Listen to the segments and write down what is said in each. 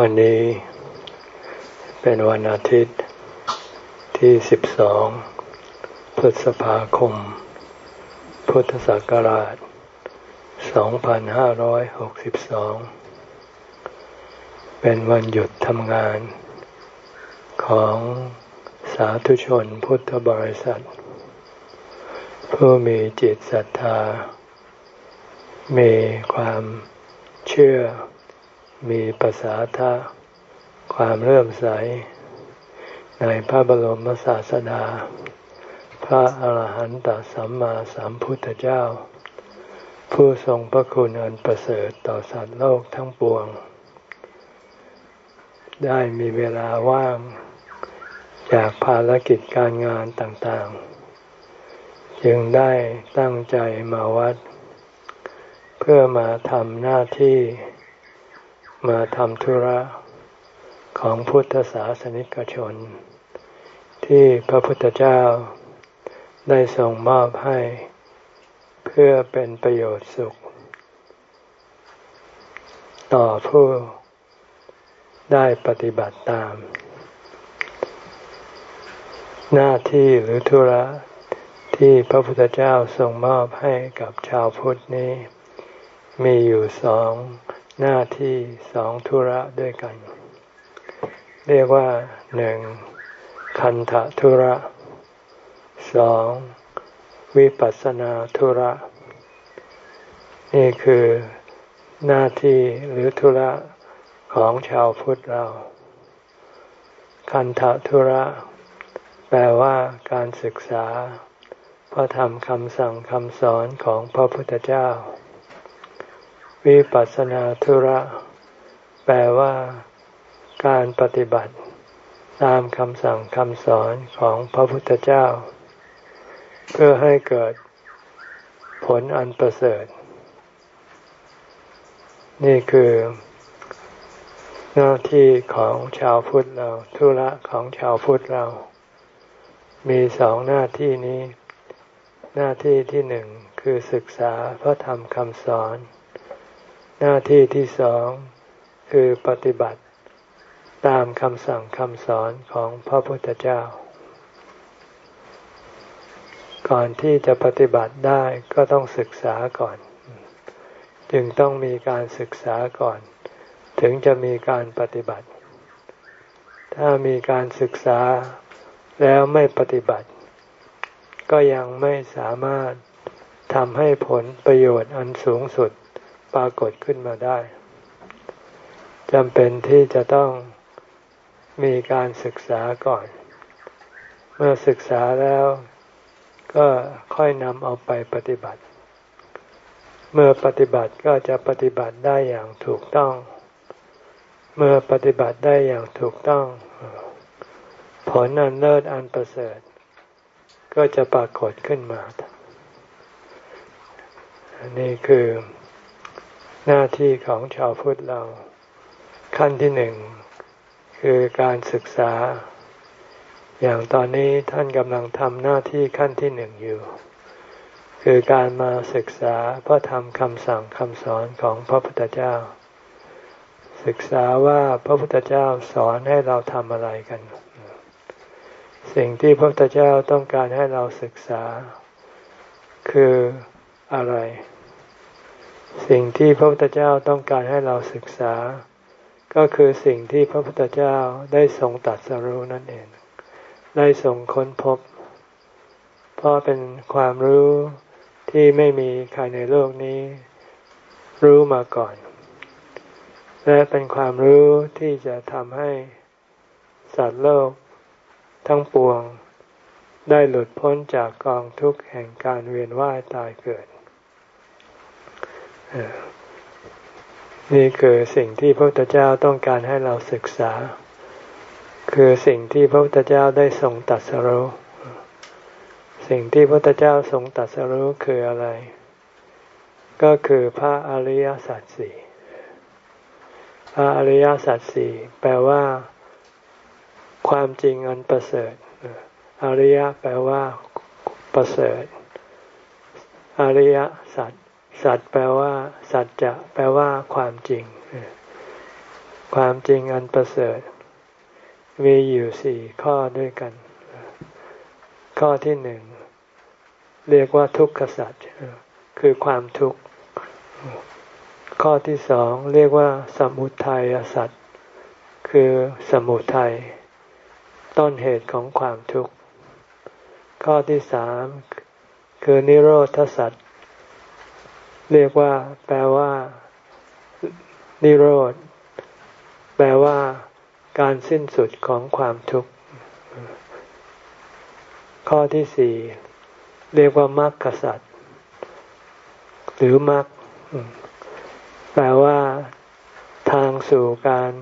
วันนี้เป็นวันอาทิตย์ที่ 12 พฤษภาคม พุทธศักราช 2562 เป็นวันหยุดทำงานของสาธุชนพุทธบริษัท ผู้มีจิตศรัทธา มีความเชื่อ มีภาษาทะความเริ่มใส ในพระบรมศาสดา พระอาหารหันตสัมมาสัมพุทธเจ้า ผู้ทรงพระคุณอันประเสริฐต่อสัตว์โลกทั้งปวง ได้มีเวลาว่าง จากภารกิจการงานต่างๆ จึงได้ตั้งใจมาวัด เพื่อมาทำหน้าที่ มาทำธุระของพุทธศาสนิกชน ที่พระพุทธเจ้าได้ส่งมอบให้ เพื่อเป็นประโยชน์สุข ต่อผู้ได้ปฏิบัติตาม หน้าที่หรือธุระที่พระพุทธเจ้าส่งมอบให้กับชาวพุทธนี้ มีอยู่สอง หน้าที่สองธุระด้วยกัน เรียกว่าหนึ่งคันธธุระสองวิปัสสนาธุระ นี่คือหน้าที่หรือธุระของชาวพุทธเรา คันธธุระ แปลว่าการศึกษาพระธรรมคำสั่งคำสอนของพระพุทธเจ้า วิปัสสนาธุระ แปลว่า การปฏิบัติ ตามคำสั่งคำสอนของพระพุทธเจ้า เพื่อให้เกิดผลอันประเสริฐ นี่คือ หน้าที่ของชาวพุทธเรา ธุระของชาวพุทธเรา มีสองหน้าที่นี้ หน้าที่ที่หนึ่งคือศึกษาพระธรรมคำสอน หน้าที่ที่สองคือปฏิบัติตามคำสั่งคำสอนของพระพุทธเจ้า ก่อนที่จะปฏิบัติได้ก็ต้องศึกษาก่อน จึงต้องมีการศึกษาก่อน ถึงจะมีการปฏิบัติ ถ้ามีการศึกษาแล้วไม่ปฏิบัติ ก็ยังไม่สามารถทำให้ผลประโยชน์อันสูงสุด ปรากฏขึ้นมาได้จำเป็นที่จะต้องมีการศึกษาก่อน เมื่อศึกษาแล้วก็ค่อยนำเอาไปปฏิบัติ เมื่อปฏิบัติก็จะปฏิบัติได้อย่างถูกต้อง เมื่อปฏิบัติได้อย่างถูกต้อง ผลอันเลิศอันประเสริฐ ก็จะปรากฏขึ้นมาอันนี้คือ หน้าที่ของชาวพุทธเรา ขั้นที่หนึ่งคือการศึกษา อย่างตอนนี้ท่านกำลังทำหน้าที่ขั้นที่หนึ่งอยู่ คือการมาศึกษาพระธรรมคำสั่งคำสอนของพระพุทธเจ้า ศึกษาว่าพระพุทธเจ้าสอนให้เราทำอะไรกัน สิ่งที่พระพุทธเจ้าต้องการให้เราศึกษา คืออะไร สิ่งที่พระพุทธเจ้าต้องการให้เราศึกษา ก็คือสิ่งที่พระพุทธเจ้าได้ทรงตัดสรู้นั่นเอง ได้ทรงค้นพบ เพราะเป็นความรู้ที่ไม่มีใครในโลกนี้ รู้มาก่อน และเป็นความรู้ที่จะทำให้สัตว์โลก ทั้งปวง ได้หลุดพ้นจากกองทุกข์แห่งการเวียนว่ายตายเกิด นี่คือสิ่งที่พระพุทธเจ้าต้องการให้เราศึกษา คือสิ่งที่พระพุทธเจ้าได้ทรงตัดสรู้สิ่งที่พระพุทธเจ้าทรงตัดสรู้คืออะไร ก็คือพระอริยสัจสี่พระอริยสัจสี่แปลว่า ความจริงอันประเสริฐอริยแปลว่าประเสริฐ อริยสัจ สัจแปลว่า สัจจะแปลว่า ความจริง ความจริงอันประเสริฐ มีอยู่สี่ข้อด้วยกัน ข้อที่หนึ่งเรียกว่าทุกขสัจคือความทุกข์ ข้อที่สองเรียกว่า สมุทัยสัจคือสมุทัยต้นเหตุของความทุกข์ ข้อที่สามคือนิโรธสัจ เรียกว่า แปลว่า นิโรธ แปลว่า การสิ้นสุดของความทุกข์ ข้อที่สี่เรียกว่ามรรคสัจหรือมรรคแปลว่า ทางสู่การ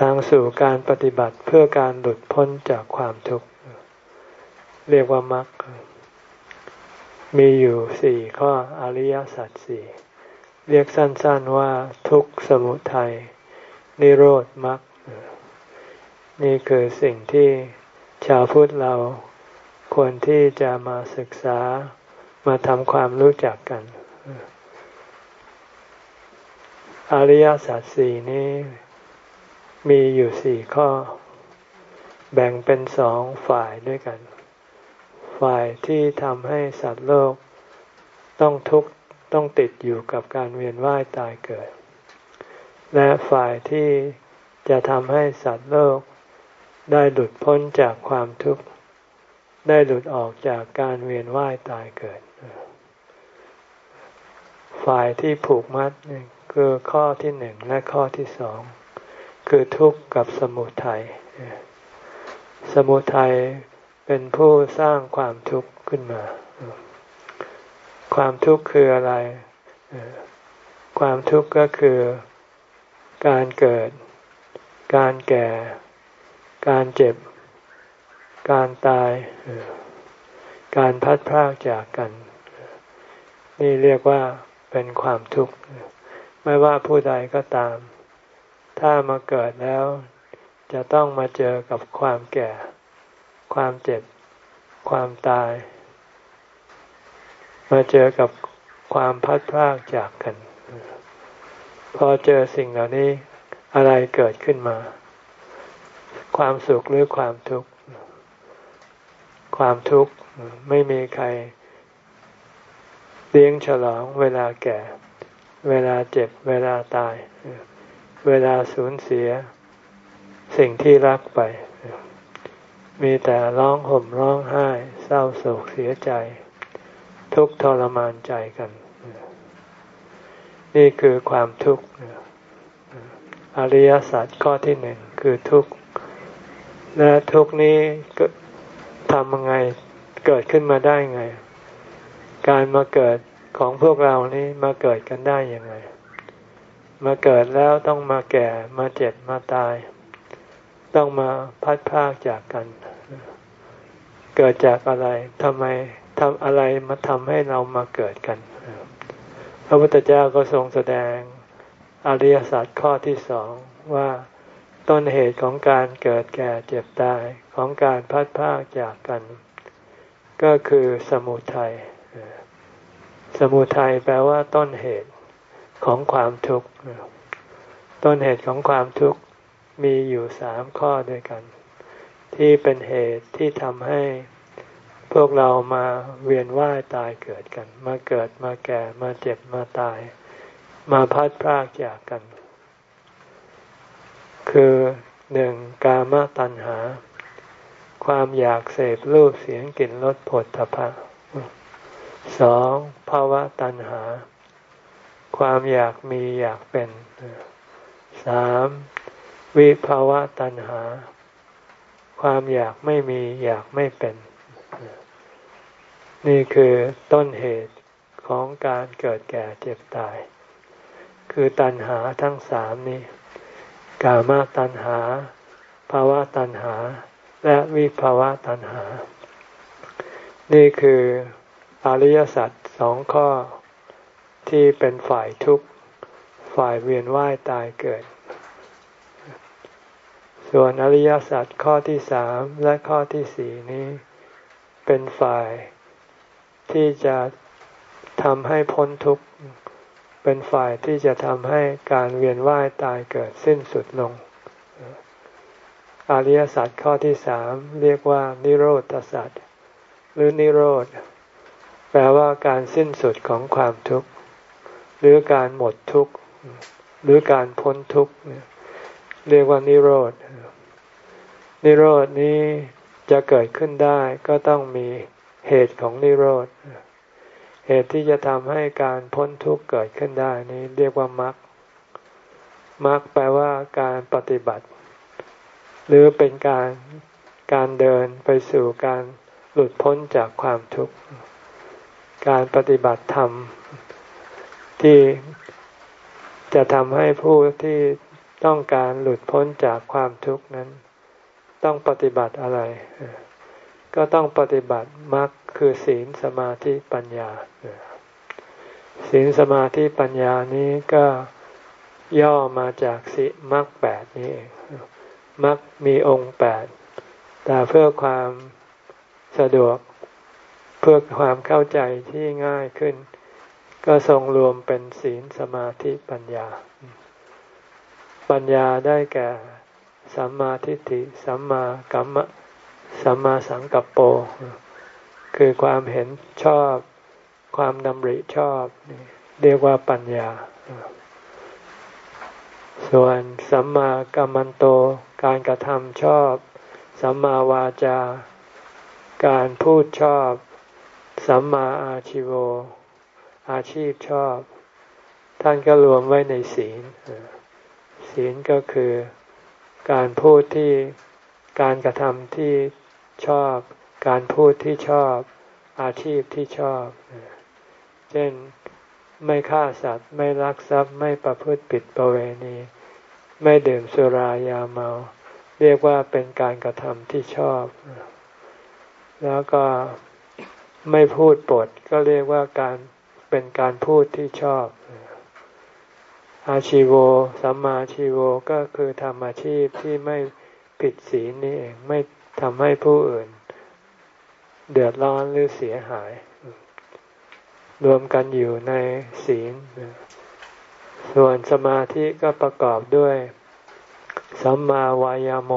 ทางสู่การปฏิบัติเพื่อการหลุดพ้นจากความทุกข์ เรียกว่ามรรค มีอยู่สี่ข้ออริยสัจสี่เรียกสั้นๆว่าทุกข์สมุทัยนิโรธมรรคนี่คือสิ่งที่ชาวพุทธเราควรที่จะมาศึกษามาทำความรู้จักกัน อริยสัจสี่นี้มีอยู่สี่ข้อ แบ่งเป็นสองฝ่ายด้วยกัน ฝ่ายที่ทำให้สัตว์โลก ต้องทุกข์ต้องติดอยู่กับการเวียนว่ายตายเกิด และฝ่ายที่จะทำให้สัตว์โลก ได้หลุดพ้นจากความทุกข์ ได้หลุดออกจากการเวียนว่ายตายเกิด ฝ่ายที่ผูกมัดคือข้อที่หนึ่งและข้อที่สองคือทุกข์กับสมุทัยสมุทัย เป็นผู้สร้างความทุกข์ขึ้นมา ความทุกข์คืออะไร ความทุกข์ก็คือการเกิด การแก่ การเจ็บ การตาย การพัดพรากจากกัน นี่เรียกว่าเป็นความทุกข์ ไม่ว่าผู้ใดก็ตาม ถ้ามาเกิดแล้วจะต้องมาเจอกับความแก่ ความเจ็บ ความตาย มาเจอกับความพัดพรากจากกัน พอเจอสิ่งเหล่านี้อะไรเกิดขึ้นมา ความสุขหรือความทุกข์ความทุกข์ไม่มีใครเลี้ยงฉลองเวลาแก่ เวลาเจ็บ เวลาตาย เวลาสูญเสีย สิ่งที่รักไป มีแต่ร้องห่มร้องไห้เศร้าโศกเสียใจ ทุกทรมานใจกัน นี่คือความทุกข์อริยสัจข้อที่หนึ่งคือทุกข์และทุกข์นี้ทำยังไงเกิดขึ้นมาได้ไง การมาเกิดของพวกเรานี้มาเกิดกันได้ยังไง มาเกิดแล้วต้องมาแก่มาเจ็บมาตาย ต้องมาพัดพากจากกัน เกิดจากอะไรทำไมทำอะไรมาทำให้เรามาเกิดกัน พระพุทธเจ้าก็ทรงแสดงอริยสัจข้อที่สองว่าต้นเหตุของการเกิดแก่เจ็บตายของการพัดพากจากกัน ก็คือสมุทัยสมุทัยแปลว่าต้นเหตุของความทุกข์ต้นเหตุของความทุกข์มีอยู่สามข้อด้วยกัน ที่เป็นเหตุที่ทำให้พวกเรามาเวียนว่ายตายเกิดกัน มาเกิดมาแก่มาเจ็บมาตาย มาพัดพรากจากกัน คือหนึ่งกามตัณหา ความอยากเสพรูปเสียงกลิ่นรสผลทพะสองภาวะตัณหา ความอยากมีอยากเป็นสามวิภาวะตัณหา ความอยากไม่มีอยากไม่เป็น นี่คือต้นเหตุของการเกิดแก่เจ็บตาย คือตัณหาทั้งสามนี้ กามาตัณหาภาวะตัณหา และวิภาวะตัณหา นี่คืออริยสัจสองข้อที่เป็นฝ่ายทุกข์ ฝ่ายเวียนว่ายตายเกิด ส่วนอริยสัจข้อที่สามและข้อที่สี่นี้ เป็นฝ่าย ที่จะทำให้พ้นทุกข์ เป็นฝ่ายที่จะทำให้การเวียนว่ายตายเกิดสิ้นสุดลง อริยสัจข้อที่สามเรียกว่า นิโรธสัจหรือนิโรธ แปลว่าการสิ้นสุดของความทุกข์ หรือการหมดทุกข์ หรือการพ้นทุกข์ เรียกว่านิโรธ นิโรธนี้จะเกิดขึ้นได้ก็ต้องมีเหตุของนิโรธ เหตุที่จะทำให้การพ้นทุกข์เกิดขึ้นได้นี้เรียกว่ามรรค มรรคแปลว่าการปฏิบัติ หรือเป็นการการเดินไปสู่การหลุดพ้นจากความทุกข์ การปฏิบัติธรรมที่จะทำให้ผู้ที่ ต้องการหลุดพ้นจากความทุกข์นั้น ต้องปฏิบัติอะไร ก็ต้องปฏิบัติมรรคคือศีลสมาธิปัญญาศีลสมาธิปัญญานี้ก็ย่อมาจากสิมรรคแปดนี้เองมรรคมีองค์แปดแต่เพื่อความสะดวกเพื่อความเข้าใจที่ง่ายขึ้น ก็ทรงรวมเป็นศีลสมาธิปัญญา ปัญญาได้แก่สัมมาทิฏฐิสัมมากัมมะสัมมาสังกัปโป คือความเห็นชอบ ความดำริชอบ เรียกว่าปัญญา ส่วนสัมมากัมมันโต การกระทำชอบ สัมมาวาจา การพูดชอบ สัมมาอาชิโว อาชีพชอบ ท่านก็รวมไว้ในศีล ศีลก็คือการพูดที่การกระทำที่ชอบ การพูดที่ชอบ อาชีพที่ชอบ เช่นไม่ฆ่าสัตว์ ไม่ลักทรัพย์ ไม่ประพฤติผิดประเวณี ไม่ดื่มสุรายาเมา เรียกว่าเป็นการกระทำที่ชอบ แล้วก็ไม่พูดปดก็เรียกว่าการเป็นการพูดที่ชอบ อาชีโวสัมมาชีโวก็คือทำอาชีพที่ไม่ผิดศีลนี่เองไม่ทำให้ผู้อื่น เดือดร้อนหรือเสียหาย รวมกันอยู่ในศีล ส่วนสมาธิก็ประกอบด้วย สัมมาวายาโม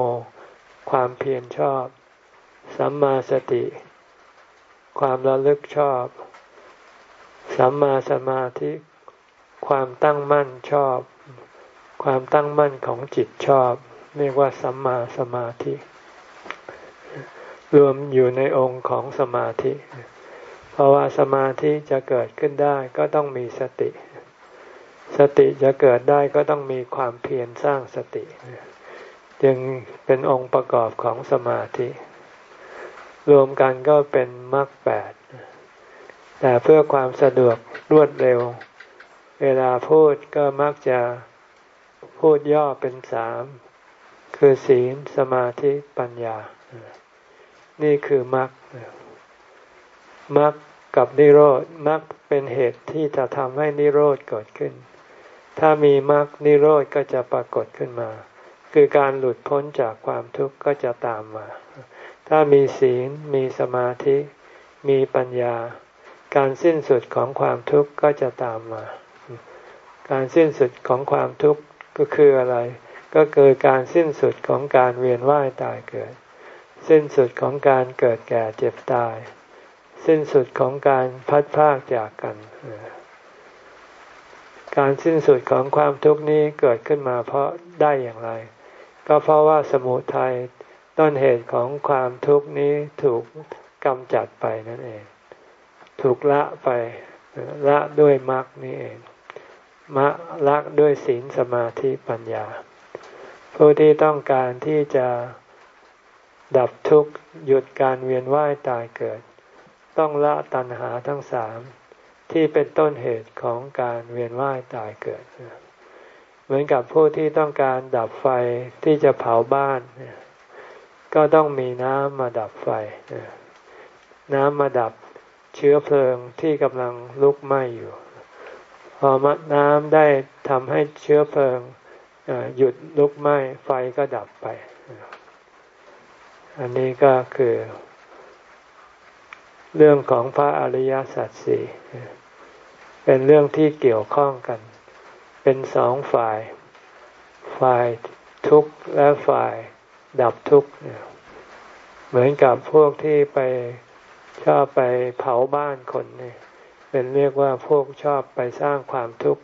ความเพียรชอบ สัมมาสติ ความระลึกชอบ สัมมาสมาธิ ความตั้งมั่นชอบ ความตั้งมั่นของจิตชอบ เรียกว่าสัมมาสมาธิ รวมอยู่ในองค์ของสมาธิ เพราะว่าสมาธิจะเกิดขึ้นได้ก็ต้องมีสติ สติจะเกิดได้ก็ต้องมีความเพียรสร้างสติ จึงเป็นองค์ประกอบของสมาธิ รวมกันก็เป็นมรรคแปดแต่เพื่อความสะดวกรวดเร็ว เวลาพูดก็มักจะพูดย่อเป็นสาม คือศีลสมาธิปัญญา นี่คือมรรคมรรคกับนิโรธมรรคเป็นเหตุที่จะทำให้นิโรธเกิดขึ้น ถ้ามีมรรคนิโรธก็จะปรากฏขึ้นมา คือการหลุดพ้นจากความทุกข์ก็จะตามมา ถ้ามีศีลมีสมาธิ มีปัญญา การสิ้นสุดของความทุกข์ก็จะตามมา การสิ้นสุดของความทุกข์ก็คืออะไร ก็คือการสิ้นสุดของการเวียนว่ายตายเกิด สิ้นสุดของการเกิดแก่เจ็บตาย สิ้นสุดของการพัดพากจากกัน การสิ้นสุดของความทุกข์นี้เกิดขึ้นมาเพราะได้อย่างไร ก็เพราะว่าสมุทัยต้นเหตุของความทุกข์นี้ถูกกำจัดไปนั่นเอง ถูกละไปละด้วยมรรคนี่เอง มะละด้วยศีลสมาธิปัญญา ผู้ที่ต้องการที่จะดับทุกข์หยุดการเวียนว่ายตายเกิด ต้องละตัณหาทั้งสามที่เป็นต้นเหตุของการเวียนว่ายตายเกิด เหมือนกับผู้ที่ต้องการดับไฟที่จะเผาบ้าน ก็ต้องมีน้ำมาดับไฟ น้ำมาดับเชื้อเพลิงที่กำลังลุกไหม้อยู่ พอน้ำได้ทำให้เชื้อเพลิงหยุดลุกไหม้ไฟก็ดับไป อันนี้ก็คือ เรื่องของพระอริยสัจสี่เป็นเรื่องที่เกี่ยวข้องกัน เป็นสองฝ่าย ฝ่ายทุกข์และฝ่ายดับทุกข์เหมือนกับพวกที่ไปชอบไปเผาบ้านคนเนี่ย เป็นเรียกว่าพวกชอบไปสร้างความทุกข์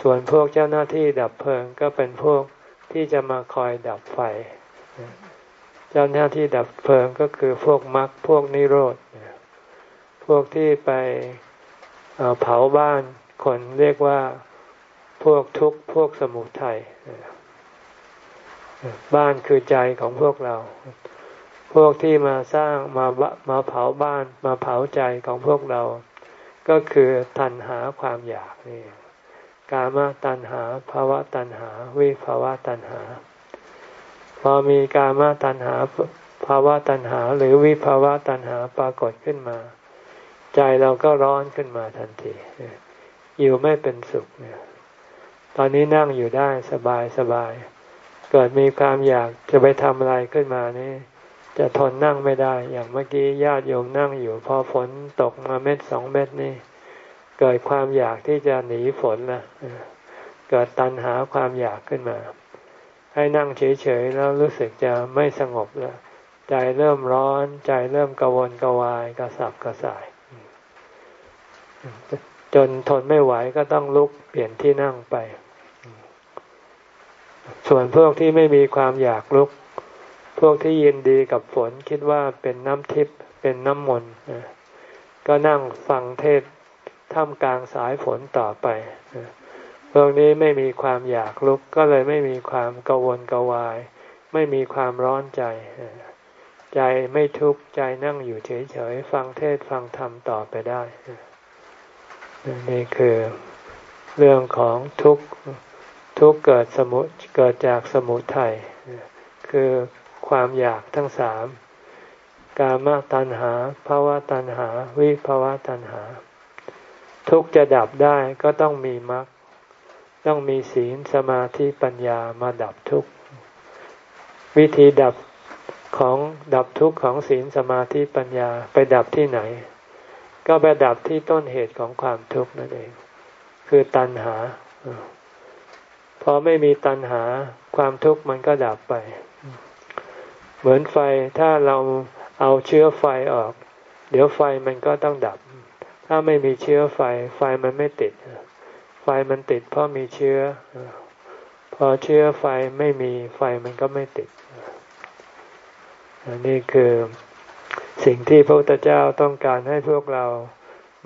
ส่วนพวกเจ้าหน้าที่ดับเพลิงก็เป็นพวกที่จะมาคอยดับไฟ เจ้าหน้าที่ดับเพลิงก็คือพวกมรรคพวกนิโรธ พวกที่ไปเผาบ้านคนเรียกว่าพวกทุกข์พวกสมุทัยบ้านคือใจของพวกเรา พวกที่มาสร้างมามาเผาบ้านมาเผาใจของพวกเรา ก็คือตัณหาความอยากนี่กามตัณหาภาวะตัณหา วิภาวะตัณหา พอมีกามตัณหาภาวะตัณหา หรือวิภาวะตัณหาปรากฏขึ้นมา ใจเราก็ร้อนขึ้นมาทันทีอยู่ไม่เป็นสุขเนี่ยตอนนี้นั่งอยู่ได้สบายสบาย เกิดมีความอยากจะไปทำอะไรขึ้นมานี่ จะทนนั่งไม่ได้ อย่างเมื่อกี้ญาติโยมนั่งอยู่พอฝนตกมาเม็ดสองเม็ดนี่ เกิดความอยากที่จะหนีฝนละเกิดตัณหาความอยากขึ้นมา ให้นั่งเฉยๆแล้วรู้สึกจะไม่สงบแล้วใจเริ่มร้อน ใจเริ่มกวลกวายกระสับกระส่าย จนทนไม่ไหวก็ต้องลุกเปลี่ยนที่นั่งไป ส่วนพวกที่ไม่มีความอยากลุก พวกที่ยินดีกับฝนคิดว่าเป็นน้ำทิพย์เป็นน้ำมนต์ก็นั่งฟังเทศท่ามกลางสายฝนต่อไปพวกนี้ไม่มีความอยากลุกก็เลยไม่มีความกังวลกวาย ไม่มีความร้อนใจ ใจไม่ทุกข์ใจนั่งอยู่เฉยๆฟังเทศฟังธรรมต่อไปได้นี่คือเรื่องของทุกข์ทุกเกิดสมุเกิดจากสมุทัยคือ ความอยากทั้งสาม กามตัณหาภาวะตัณหา วิภาวะตัณหา ทุกจะดับได้ก็ต้องมีมรรคต้องมีศีลสมาธิปัญญามาดับทุกวิธีดับของดับทุกข์ของศีลสมาธิปัญญาไปดับที่ไหน ก็ไปดับที่ต้นเหตุของความทุกข์นั่นเอง คือตัณหา พอไม่มีตัณหาความทุกข์มันก็ดับไป เหมือนไฟถ้าเราเอาเชื้อไฟออก เดี๋ยวไฟมันก็ต้องดับ ถ้าไม่มีเชื้อไฟ ไฟมันไม่ติด ไฟมันติดเพราะมีเชื้อ พอเชื้อไฟไม่มีไฟมันก็ไม่ติดนนี่คือสิ่งที่พระพุทธเจ้าต้องการให้พวกเรา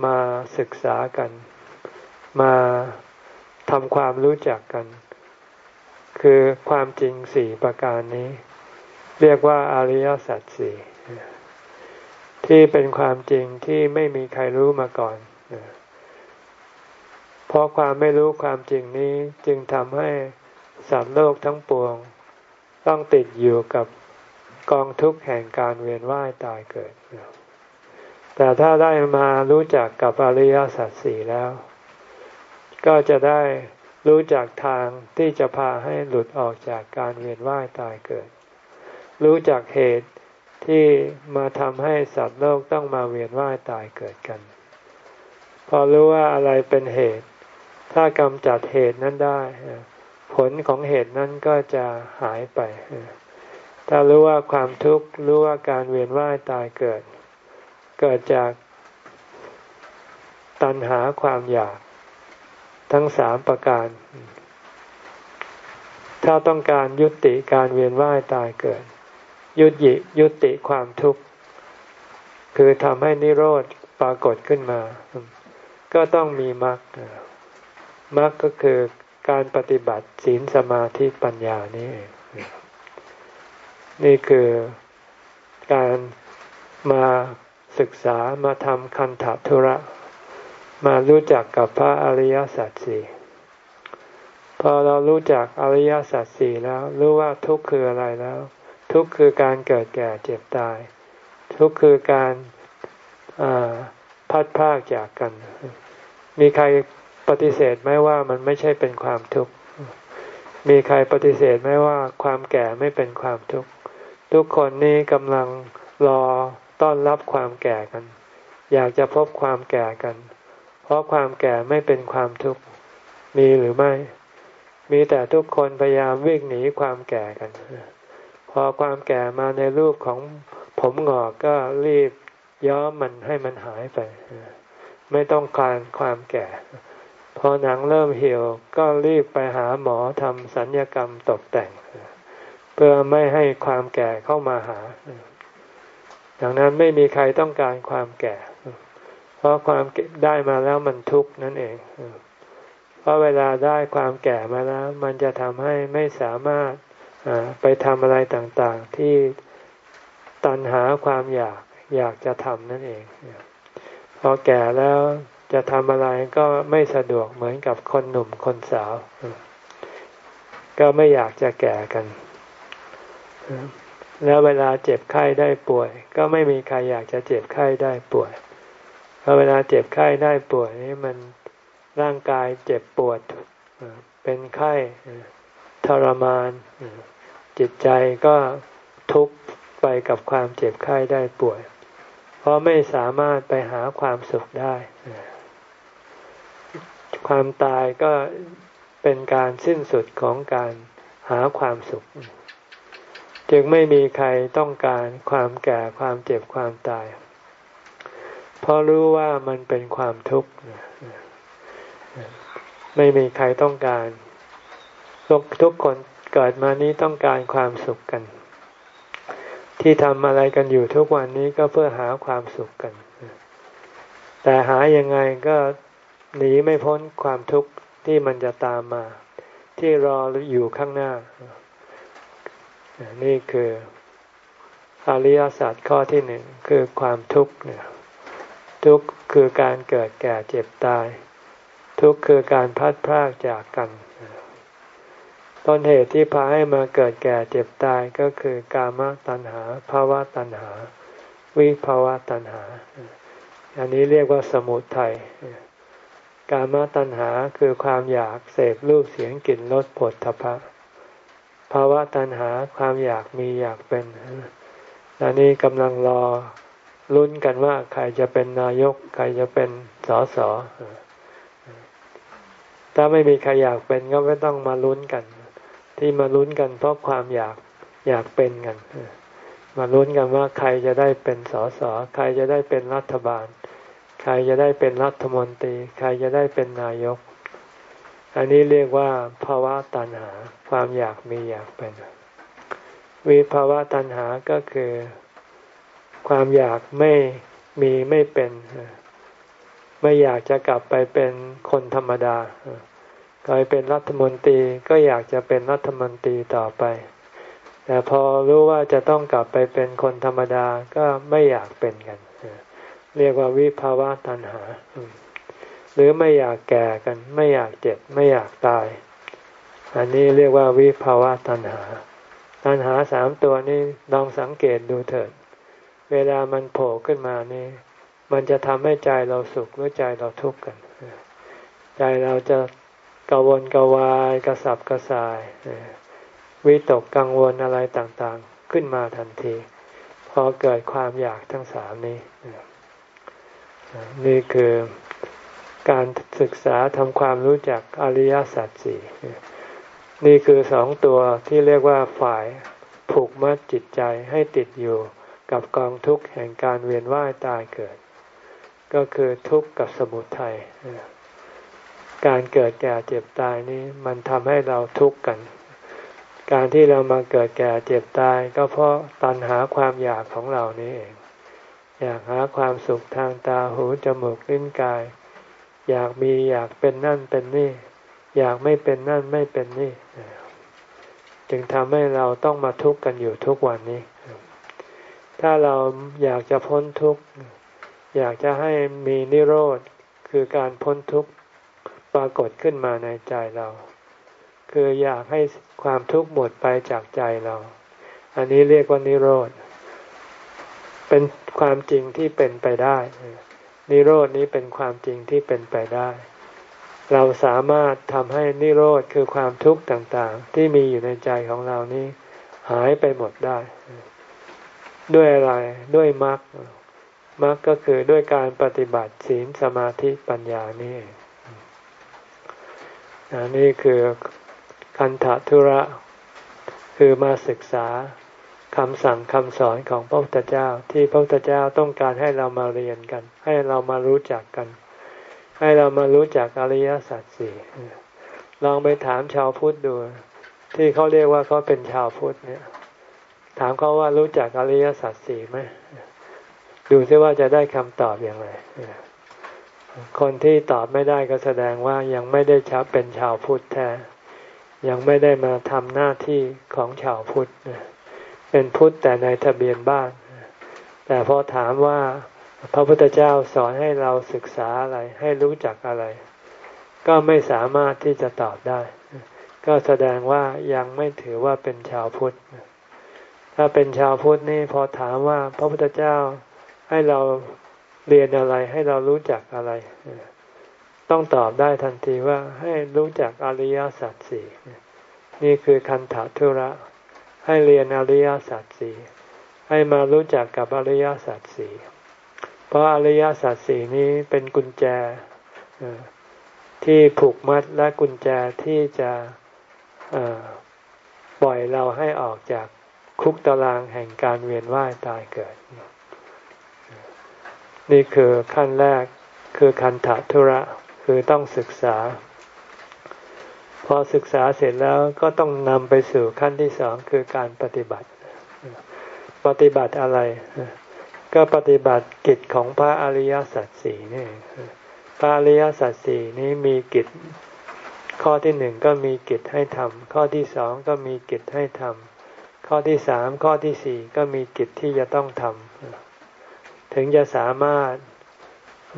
มาศึกษากัน มาทำความรู้จักกัน คือความจริงสี่ประการนี้ เรียกว่าอริยสัจสี่ที่เป็นความจริงที่ไม่มีใครรู้มาก่อนเพราะความไม่รู้ความจริงนี้จึงทำให้สัตว์โลกทั้งปวง ต้องติดอยู่กับกองทุกข์แห่งการเวียนว่ายตายเกิด แต่ถ้าได้มารู้จักกับอริยสัจสี่แล้ว ก็จะได้รู้จักทางที่จะพาให้หลุดออกจากการเวียนว่ายตายเกิด รู้จักเหตุที่มาทำให้สัตว์โลกต้องมาเวียนว่ายตายเกิดกัน พอรู้ว่าอะไรเป็นเหตุ ถ้ากำจัดเหตุนั้นได้ ผลของเหตุนั้นก็จะหายไป ถ้ารู้ว่าความทุกข์รู้ว่าการเวียนว่ายตายเกิด เกิดจากตัณหาความอยากทั้งสามประการ ถ้าต้องการยุติการเวียนว่ายตายเกิด ยุติยุติความทุกข์ คือทำให้นิโรธปรากฏขึ้นมา ก็ต้องมีมรรคมรรคก็คือการปฏิบัติศีลสมาธิปัญญานี่นี่คือการมาศึกษามาทำคันถทุระ มารู้จักกับพระอริยสัจสี่พอเรารู้จักอริยสัจสี่แล้ว รู้ว่าทุกข์คืออะไรแล้ว ทุกข์คือการเกิดแก่เจ็บตาย ทุกข์คือการพัดพากจากกัน มีใครปฏิเสธไหมว่ามันไม่ใช่เป็นความทุกข์ มีใครปฏิเสธไหมว่าความแก่ไม่เป็นความทุกข์ ทุกคนนี้กำลังรอต้อนรับความแก่กัน อยากจะพบความแก่กัน เพราะความแก่ไม่เป็นความทุกข์ มีหรือไม่ มีแต่ทุกคนพยายามวิ่งหนีความแก่กัน พอความแก่มาในรูปของผมหงอกก็รีบย้อมมันให้มันหายไป ไม่ต้องการความแก่ พอหนังเริ่มเหี่ยวก็รีบไปหาหมอทำสัญญกรรมตกแต่ง เพื่อไม่ให้ความแก่เข้ามาหา ดังนั้นไม่มีใครต้องการความแก่ เพราะความได้มาแล้วมันทุกข์นั่นเอง เพราะเวลาได้ความแก่มาแล้ว มันจะทำให้ไม่สามารถ ไปทำอะไรต่างๆ ที่ตันหาความอยากอยากจะทำนั่นเองพอแก่แล้วจะทำอะไรก็ไม่สะดวกเหมือนกับคนหนุ่มคนสาว ก็ไม่อยากจะแก่กัน แล้วเวลาเจ็บไข้ได้ป่วย ก็ไม่มีใครอยากจะเจ็บไข้ได้ป่วยพอเวลาเจ็บไข้ได้ป่วยนี่มันร่างกายเจ็บปวดเป็นไข้ทรมาน จิตใจก็ทุกข์ไปกับความเจ็บไข้ได้ป่วย เพราะไม่สามารถไปหาความสุขได้ ความตายก็เป็นการสิ้นสุดของการหาความสุข จึงไม่มีใครต้องการความแก่ความเจ็บความตาย เพราะรู้ว่ามันเป็นความทุกข์ไม่มีใครต้องการทุกคน กิดมานี้ต้องการความสุขกัน ที่ทำอะไรกันอยู่ทุกวันนี้ก็เพื่อหาความสุขกัน แต่หายังไงก็หนีไม่พ้นความทุกข์ที่มันจะตามมา ที่รออยู่ข้างหน้า นี่คืออริยสัจข้อที่หนึ่งคือความทุกข์เนี่ยทุกข์คือการเกิดแก่เจ็บตาย ทุกข์คือการพัดพรากจากกัน ต้นเหตุที่พาให้มาเกิดแก่เจ็บตายก็คือกามตัณหาภาวะตัณหา วิภาวะตัณหา อันนี้เรียกว่าสมุทัยกามตัณหาคือความอยากเสพรูปเสียงกลิ่นรสผลทพะภาวะตัณหาความอยากมีอยากเป็นอันนี้กำลังรอลุ้นกันว่าใครจะเป็นนายก ใครจะเป็นสสถ้าไม่มีใครอยากเป็นก็ไม่ต้องมาลุ้นกัน ที่มาลุ้นกันเพราะความอยากอยากเป็นกันมาลุ้นกันว่าใครจะได้เป็นสสใครจะได้เป็นรัฐบาล ใครจะได้เป็นรัฐมนตรี ใครจะได้เป็นนายก อันนี้เรียกว่าภาวะตัณหา ความอยากมีอยากเป็น วิภาวะตัณหาก็คือ ความอยากไม่มีไม่เป็น ไม่อยากจะกลับไปเป็นคนธรรมดา เคยเป็นรัฐมนตรีก็อยากจะเป็นรัฐมนตรีต่อไป แต่พอรู้ว่าจะต้องกลับไปเป็นคนธรรมดาก็ไม่อยากเป็นกัน เรียกว่าวิภาวะตัณหา หรือไม่อยากแก่กัน ไม่อยากเจ็บ ไม่อยากตาย อันนี้เรียกว่าวิภาวะตัณหา ตัณหาสามตัวนี้ลองสังเกตดูเถิด เวลามันโผล่ขึ้นมานี่มันจะทำให้ใจเราสุขหรือใจเราทุกข์กัน ใจเราจะ กวนกวายกระสับกระส่ายวิตกกังวลอะไรต่างๆ ขึ้นมาทันที พอเกิดความอยากทั้งสามนี้นี่คือการศึกษาทำความรู้จักอริยสัจสี่นี่คือสองตัวที่เรียกว่าฝ่ายผูกมัดจิตใจให้ติดอยู่กับกองทุกข์แห่งการเวียนว่ายตายเกิด ก็คือทุกข์กับสมุทัย การเกิดแก่เจ็บตายนี้มันทำให้เราทุกข์กัน การที่เรามาเกิดแก่เจ็บตาย ก็เพราะตัณหาความอยากของเรานี้เอง อยากหาความสุขทางตาหูจมูกลิ้นกาย อยากมีอยากเป็นนั่นเป็นนี่ อยากไม่เป็นนั่นไม่เป็นนี่ จึงทำให้เราต้องมาทุกข์กันอยู่ทุกวันนี้ ถ้าเราอยากจะพ้นทุกข์อยากจะให้มีนิโรธคือการพ้นทุกข์ รากฏขึ้นมาในใจเรา คืออยากให้ความทุกข์หมดไปจากใจเรา อันนี้เรียกว่านิโรธ เป็นความจริงที่เป็นไปได้ นิโรดนี้เป็นความจริงที่เป็นไปได้ เราสามารถทำให้นิโรธคือความทุกข์ต่างๆ ที่มีอยู่ในใจของเรานี้ หายไปหมดได้ ด้วยอะไรด้วยมรรคมรรคก็คือด้วยการปฏิบัติศีลสมาธิปัญญานี่ นี่คือคันธทุระ คือมาศึกษาคำสั่งคำสอนของพระพุทธเจ้าที่พระพุทธเจ้าต้องการให้เรามาเรียนกัน ให้เรามารู้จักกัน ให้เรามารู้จักอริยสัจสี่ลองไปถามชาวพุทธดู ที่เขาเรียกว่าเขาเป็นชาวพุทธเนี่ย ถามเขาว่ารู้จักอริยสัจสี่ไหมดูซิว่าจะได้คำตอบอย่างไร คนที่ตอบไม่ได้ก็แสดงว่ายังไม่ได้ชับเป็นชาวพุทธแท้ ยังไม่ได้มาทำหน้าที่ของชาวพุทธ เป็นพุทธแต่ในทะเบียนบ้าน แต่พอถามว่าพระพุทธเจ้าสอนให้เราศึกษาอะไรให้รู้จักอะไร ก็ไม่สามารถที่จะตอบได้ ก็แสดงว่ายังไม่ถือว่าเป็นชาวพุทธ ถ้าเป็นชาวพุทธนี่พอถามว่าพระพุทธเจ้าให้เรา เรียนอะไรให้เรารู้จักอะไร ต้องตอบได้ทันทีว่าให้รู้จักอริยสัจสี่นี่คือคันถาธุระ ให้เรียนอริยสัจสี่ให้มารู้จักกับอริยสัจสี่เพราะอริยสัจสี่นี้เป็นกุญแจที่ผูกมัดและกุญแจที่จะปล่อยเราให้ออกจากคุกตารางแห่งการเวียนว่ายตายเกิด นี่คือขั้นแรกคือคันถทุระคือต้องศึกษา พอศึกษาเสร็จแล้วก็ต้องนำไปสู่ขั้นที่สองคือการปฏิบัติ ปฏิบัติอะไร ก็ปฏิบัติกิจของพระอริยสัจสี่นี่พระอริยสัจสี่นี้มีกิจ ข้อที่หนึ่งก็มีกิจให้ทำข้อที่สองก็มีกิจให้ทำข้อที่สามข้อที่สี่ก็มีกิจที่จะต้องทำ ถึงจะสามารถ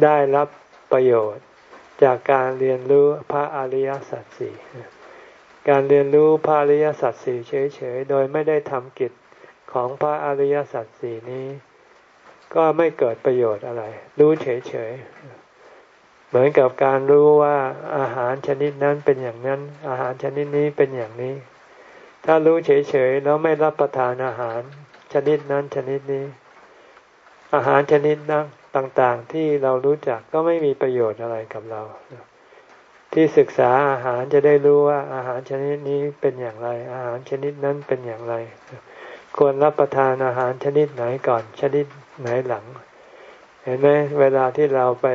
ได้รับประโยชน์จากการเรียนรู้พระอริยสัจสี่การเรียนรู้พระอริยสัจสี่เฉยๆ โดยไม่ได้ทำกิจของพระอริยสัจสี่นี้ ก็ไม่เกิดประโยชน์อะไร รู้เฉยๆ เหมือนกับการรู้ว่าอาหารชนิดนั้นเป็นอย่างนั้น อาหารชนิดนี้เป็นอย่างนี้ ถ้ารู้เฉยๆ แล้วไม่รับประทานอาหารชนิดนั้นชนิดนี้ อาหารชนิดนั้นต่างๆ ที่เรารู้จักก็ไม่มีประโยชน์อะไรกับเรา ที่ศึกษาอาหารจะได้รู้ว่าอาหารชนิดนี้เป็นอย่างไร อาหารชนิดนั้นเป็นอย่างไร ควรรับประทานอาหารชนิดไหนก่อนชนิดไหนหลัง เห็นไหมเวลาที่เราไป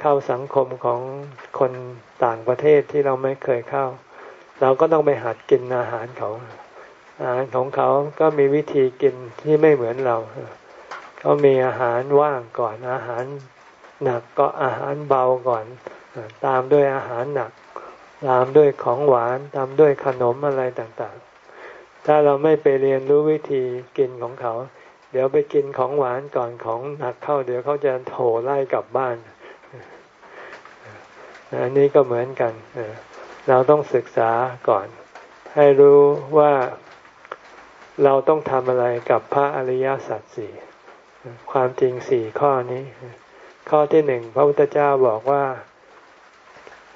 เข้าสังคมของคนต่างประเทศที่เราไม่เคยเข้า เราก็ต้องไปหัดกินอาหารเขาอาหารของเขาก็มีวิธีกินที่ไม่เหมือนเรา เขามีอาหารว่างก่อนอาหารหนักก็อาหารเบาก่อน ตามด้วยอาหารหนัก ตามด้วยของหวานตามด้วยขนมอะไรต่างๆ ถ้าเราไม่ไปเรียนรู้วิธีกินของเขา เดี๋ยวไปกินของหวานก่อนของหนักเข้า เดี๋ยวเขาจะโถไล่กลับบ้านอันนี้ก็เหมือนกันเราต้องศึกษาก่อน ให้รู้ว่าเราต้องทำอะไรกับพระอริยสัจสี่ ความจริงสี่ข้อนี้ ข้อที่หนึ่งพระพุทธเจ้าบอกว่า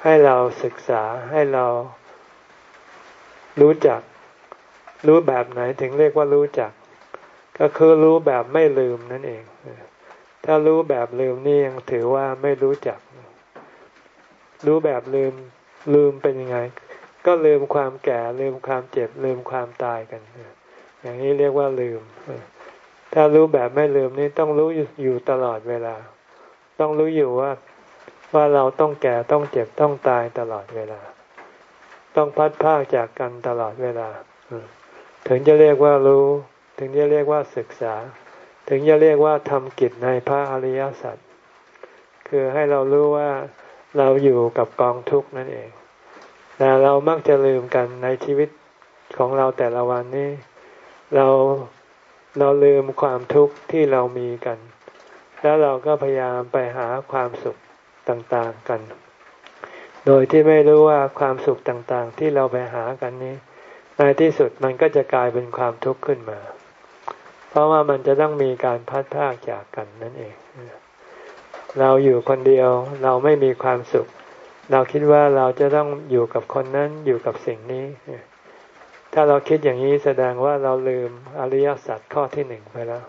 ให้เราศึกษาให้เรารู้จัก รู้แบบไหนถึงเรียกว่ารู้จัก ก็คือรู้แบบไม่ลืมนั่นเอง ถ้ารู้แบบลืมนี่ยังถือว่าไม่รู้จัก รู้แบบลืมลืมเป็นยังไง ก็ลืมความแก่ ลืมความเจ็บ ลืมความตายกัน อย่างนี้เรียกว่าลืม ถ้ารู้แบบไม่ลืมนี่ต้องรู้อยู่ตลอดเวลา ต้องรู้อยู่ว่าว่าเราต้องแก่ต้องเจ็บต้องตายตลอดเวลา ต้องพัดพากจากกันตลอดเวลา ถึงจะเรียกว่ารู้ ถึงจะเรียกว่าศึกษา ถึงจะเรียกว่าทำกิจในพระอริยสัจคือให้เรารู้ว่าเราอยู่กับกองทุกข์นั่นเอง แต่เรามักจะลืมกันในชีวิตของเราแต่ละวันนี้ เรา เราลืมความทุกข์ที่เรามีกัน แล้วเราก็พยายามไปหาความสุขต่างๆกัน โดยที่ไม่รู้ว่าความสุขต่างๆ ที่เราไปหากันนี้ ในที่สุดมันก็จะกลายเป็นความทุกข์ขึ้นมา เพราะว่ามันจะต้องมีการพัดพากจากกันนั่นเอง เราอยู่คนเดียวเราไม่มีความสุข เราคิดว่าเราจะต้องอยู่กับคนนั้นอยู่กับสิ่งนี้ ถ้าเราคิดอย่างนี้แสดงว่าเราลืมอริยสัจข้อที่หนึ่งไปแล้ว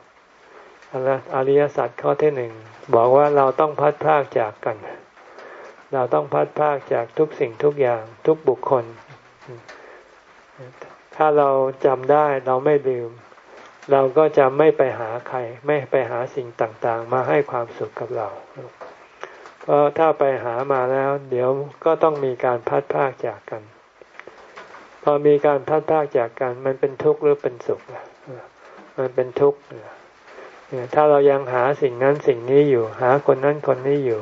อริยสัจข้อที่หนึ่งบอกว่าเราต้องพัดพากจากกัน เราต้องพัดพากจากทุกสิ่งทุกอย่างทุกบุคคล ถ้าเราจำได้เราไม่ลืม เราก็จะไม่ไปหาใคร ไม่ไปหาสิ่งต่างๆ มาให้ความสุขกับเรา เพราะถ้าไปหามาแล้ว เดี๋ยวก็ต้องมีการพัดพากจากกัน พอมีการพัดพากจากกัน มันเป็นทุกข์หรือเป็นสุขมันเป็นทุกข์ถ้าเรายังหาสิ่งนั้นสิ่งนี้อยู่ หาคนนั้นคนนี้อยู่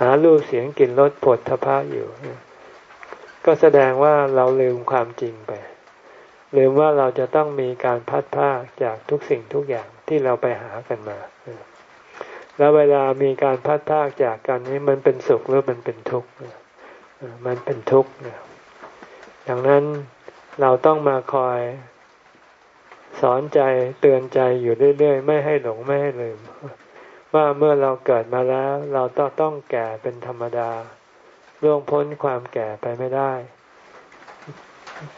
หารูปเสียงกลิ่นรสผลทพะอยู่ ก็แสดงว่าเราลืมความจริงไปลืมว่าเราจะต้องมีการพัดผ้าจากทุกสิ่งทุกอย่างที่เราไปหากันมา แล้วเวลามีการพัดผ้าจากกันนี้มันเป็นสุขหรือมันเป็นทุกข์ มันเป็นทุกข์ดังนั้น เราต้องมาคอย สอนใจเตือนใจอยู่เรื่อยๆ ไม่ให้หลงไม่ให้ลืม ว่าเมื่อเราเกิดมาแล้ว เราต้องต้องแก่เป็นธรรมดาล่วงพ้นความแก่ไปไม่ได้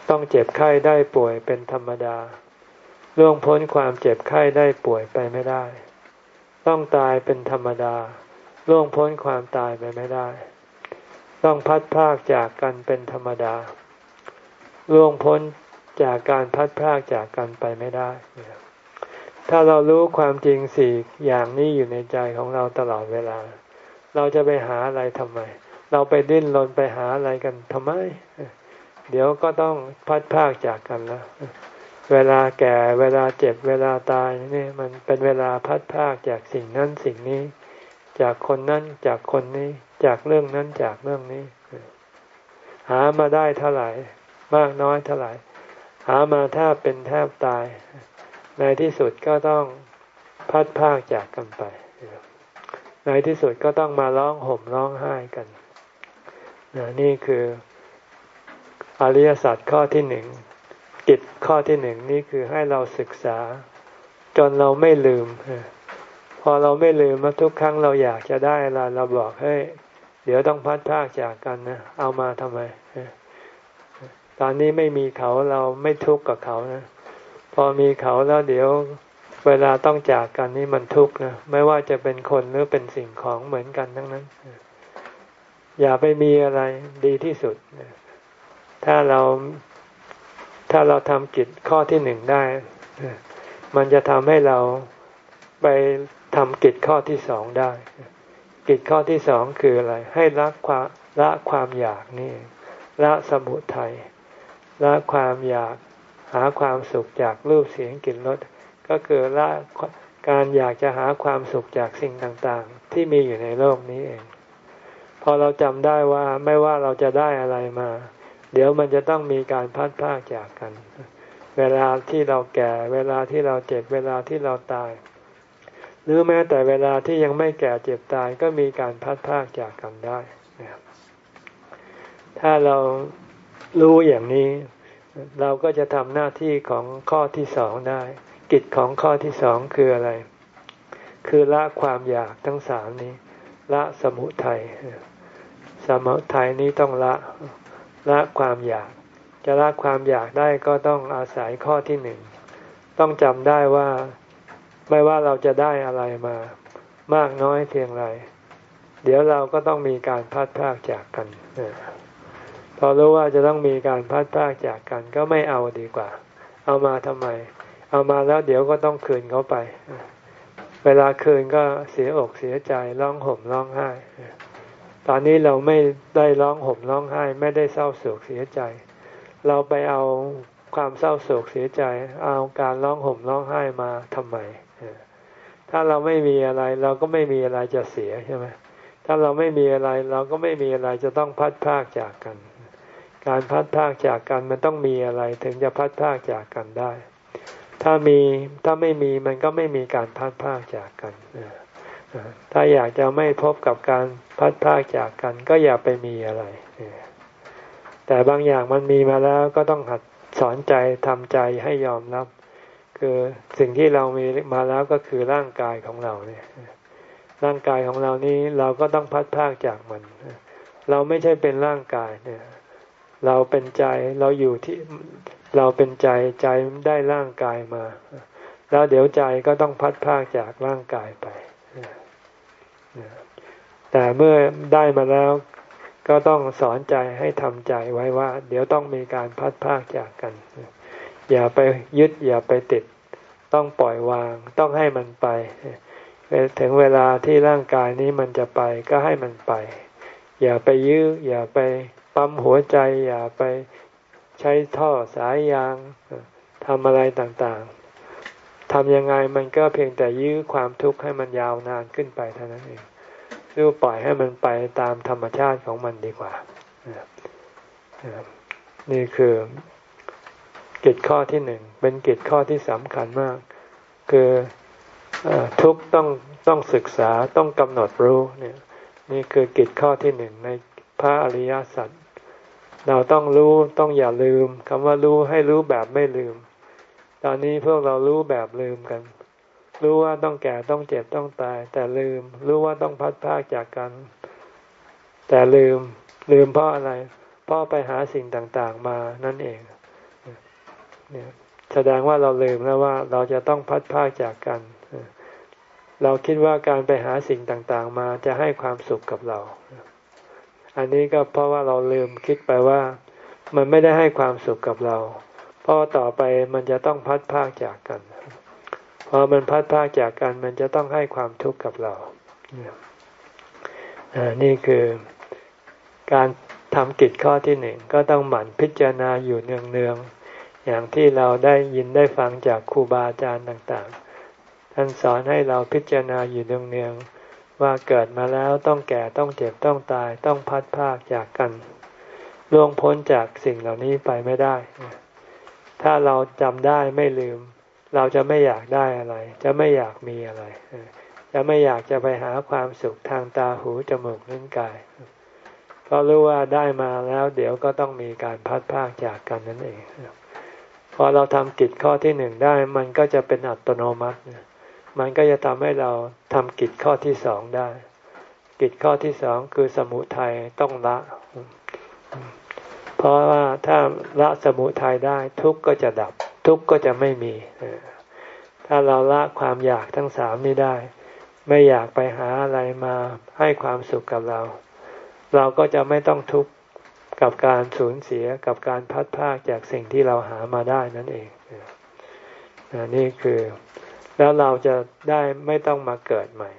ต้องเจ็บไข้ได้ป่วยเป็นธรรมดาล่วงพ้นความเจ็บไข้ได้ป่วยไปไม่ได้ ต้องตายเป็นธรรมดาล่วงพ้นความตายไปไม่ได้ ต้องพัดพากจากกันเป็นธรรมดา ล่วงพ้นจากการพัดพากจากกันไปไม่ได้ ถ้าเรารู้ความจริงสี่อย่างนี้อยู่ในใจของเราตลอดเวลา เราจะไปหาอะไรทำไม เราไปดิ้นรนไปหาอะไรกันทำไม เดี๋ยวก็ต้องพัดพากจากกันแล้วเวลาแก่เวลาเจ็บเวลาตายนี่มันเป็นเวลาพัดพากจากสิ่งนั้นสิ่งนี้ จากคนนั้นจากคนนี้ จากเรื่องนั้นจากเรื่องนี้ หามาได้เท่าไหร่ มากน้อยเท่าไหร่ หามาแทบเป็นแทบตาย ในที่สุดก็ต้องพัดพากจากกันไป ในที่สุดก็ต้องมาร้องห่มร้องไห้กันนี่คืออริยสัจข้อที่หนึ่งกิจข้อที่หนึ่งนี่คือให้เราศึกษา จนเราไม่ลืม พอเราไม่ลืมมาทุกครั้งเราอยากจะได้อะไรเราบอกให้เดี๋ยวต้องพัดพากจากกันนะ เอามาทำไม ตอนนี้ไม่มีเขาเราไม่ทุกข์กับเขานะพอมีเขาแล้วเดี๋ยวเวลาต้องจากกันนี่มันทุกข์นะไม่ว่าจะเป็นคนหรือเป็นสิ่งของเหมือนกันทั้งนั้น อย่าไปมีอะไรดีที่สุด ถ้าเราถ้าเราทำกิจข้อที่หนึ่งได้ มันจะทำให้เราไปทำกิจข้อที่สองได้ กิจข้อที่สองคืออะไร ให้ละความละความอยากนี่ละสมุทัย ละความอยากหาความสุขจากรูปเสียงกลิ่นรสก็คือละการอยากจะหาความสุขจากสิ่งต่างๆ ที่มีอยู่ในโลกนี้เอง พอเราจำได้ว่าไม่ว่าเราจะได้อะไรมา เดี๋ยวมันจะต้องมีการพัดพากจากกัน เวลาที่เราแก่ เวลาที่เราเจ็บ เวลาที่เราตาย หรือแม้แต่เวลาที่ยังไม่แก่เจ็บตายก็มีการพัดพากจากกันได้ ถ้าเรา รู้อย่างนี้ เราก็จะทำหน้าที่ของข้อที่สองได้ กิจของข้อที่สองคืออะไร คือละความอยากทั้งสามนี้ ละสมุทัยสมุทัยนี้ต้องละละความอยาก จะละความอยากได้ก็ต้องอาศัยข้อที่หนึ่งต้องจำได้ว่าไม่ว่าเราจะได้อะไรมา มากน้อยเพียงไร เดี๋ยวเราก็ต้องมีการพัดพากจากกัน พอรู้ว่าจะต้องมีการพัดพากจากกันก็ไม่เอาดีกว่า เอามาทำไม เอามาแล้วเดี๋ยวก็ต้องคืนเขาไป เวลาคืนก็เสียอกเสียใจร้องห่มร้องไห้ ตอนนี้เราไม่ได้ร้องห่มร้องไห้ ไม่ได้เศร้าโศกเสียใจ เราไปเอาความเศร้าโศกเสียใจ เอาการร้องห่มร้องไห้มาทำไมถ้าเราไม่มีอะไรเราก็ไม่มีอะไรจะเสียใช่ไหมถ้าเราไม่มีอะไรเราก็ไม่มีอะไรจะต้องพัดพากจากกัน การพัดพากจากกันมันต้องมีอะไร ถึงจะพัดพากจากกันได้ ถ้ามีถ้าไม่มีมันก็ไม่มีการพัดพากจากกันถ้าอยากจะไม่พบกับการพัดพากจากกัน ก็อย่าไปมีอะไรแต่บางอย่างมันมีมาแล้วก็ต้องหัดสอนใจทำใจให้ยอมรับ คือสิ่งที่เรามีมาแล้วก็คือร่างกายของเราเนี่ยร่างกายของเรานี้เราก็ต้องพัดพากจากมัน เราไม่ใช่เป็นร่างกายเนี่ย เราเป็นใจเราอยู่ที่เราเป็นใจใจได้ร่างกายมา แล้วเดี๋ยวใจก็ต้องพัดพากจากร่างกายไป แต่เมื่อได้มาแล้วก็ต้องสอนใจให้ทำใจไว้ว่า เดี๋ยวต้องมีการพัดพากจากกัน อย่าไปยึดอย่าไปติด ต้องปล่อยวางต้องให้มันไป ถึงเวลาที่ร่างกายนี้มันจะไปก็ให้มันไป อย่าไปยื้ออย่าไป ปั๊มหัวใจอย่าไปใช้ท่อสายยางทำอะไรต่างๆทำยังไงมันก็เพียงแต่ยื้อความทุกข์ให้มันยาวนานขึ้นไปเท่านั้นเองดูปล่อยให้มันไปตามธรรมชาติของมันดีกว่า นี่คือกิจข้อที่หนึ่ง เป็นกิจข้อที่สำคัญมาก คือทุกต้องต้องศึกษาต้องกำหนดรู้เนี่ยนี่คือกิจข้อที่หนึ่งในพระอริยสัจ เราต้องรู้ต้องอย่าลืมคำว่ารู้ให้รู้แบบไม่ลืม ตอนนี้พวกเรารู้แบบลืมกัน รู้ว่าต้องแก่ต้องเจ็บต้องตาย แต่ลืม รู้ว่าต้องพัดพากจากกัน แต่ลืม ลืมเพราะอะไร เพราะไปหาสิ่งต่างๆมานั่นเองเนี่ยแสดงว่าเราลืมแล้วว่าเราจะต้องพัดพากจากกัน เราคิดว่าการไปหาสิ่งต่างๆ มาจะให้ความสุขกับเรา อันนี้ก็เพราะว่าเราลืมคิดไปว่า มันไม่ได้ให้ความสุขกับเรา เพราะต่อไปมันจะต้องพัดพากจากกันพอมันพัดพากจากกัน มันจะต้องให้ความทุกข์กับเรานี่คือการทำกิจข้อที่หนึ่งก็ต้องหมั่นพิจารณาอยู่เนืองๆอย่างที่เราได้ยินได้ฟังจากครูบาอาจารย์ต่างๆ ท่านสอนให้เราพิจารณาอยู่เนืองๆ ว่าเกิดมาแล้วต้องแก่ต้องเจ็บต้องตายต้องพัดพากจากกันล่วงพ้นจากสิ่งเหล่านี้ไปไม่ได้ ถ้าเราจำได้ไม่ลืม เราจะไม่อยากได้อะไร จะไม่อยากมีอะไร จะไม่อยากจะไปหาความสุขทางตาหูจมูกลิ้นกาย เพราะรู้ว่าได้มาแล้วเดี๋ยวก็ต้องมีการพัดพากจากกันนั่นเอง พอเราทำกิจข้อที่หนึ่งได้มันก็จะเป็นอัตโนมัติ มันก็จะทำให้เราทำกิจข้อที่สองได้ กิจข้อที่สองคือสมุทัยต้องละ เพราะว่าถ้าละสมุทัยได้ทุกข์ก็จะดับ ทุกข์ก็จะไม่มี ถ้าเราละความอยากทั้งสามนี้ได้ ไม่อยากไปหาอะไรมาให้ความสุขกับเรา เราก็จะไม่ต้องทุกข์กับการสูญเสียกับการพัดพากจากสิ่งที่เราหามาได้นั่นเองนี่คือ แล้วเราจะได้ไม่ต้องมาเกิดใหม่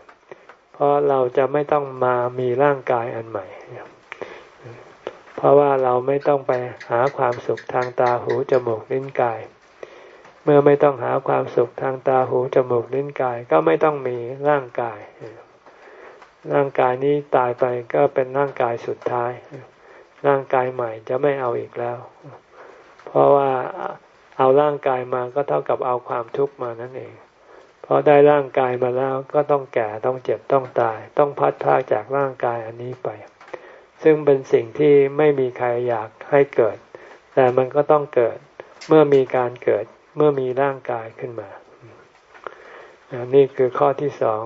เพราะเราจะไม่ต้องมามีร่างกายอันใหม่ เพราะว่าเราไม่ต้องไปหาความสุขทางตาหูจมูกลิ้นกาย เมื่อไม่ต้องหาความสุขทางตาหูจมูกลิ้นกาย ก็ไม่ต้องมีร่างกาย ร่างกายนี้ตายไปก็เป็นร่างกายสุดท้าย ร่างกายใหม่จะไม่เอาอีกแล้ว เพราะว่าเอาร่างกายมาก็เท่ากับเอาความทุกข์มานั่นเอง พอได้ร่างกายมาแล้วก็ต้องแก่ต้องเจ็บต้องตาย ต้องพัดพากจากร่างกายอันนี้ไป ซึ่งเป็นสิ่งที่ไม่มีใครอยากให้เกิด แต่มันก็ต้องเกิดเมื่อมีการเกิดเมื่อมีร่างกายขึ้นมา นี่คือข้อที่สอง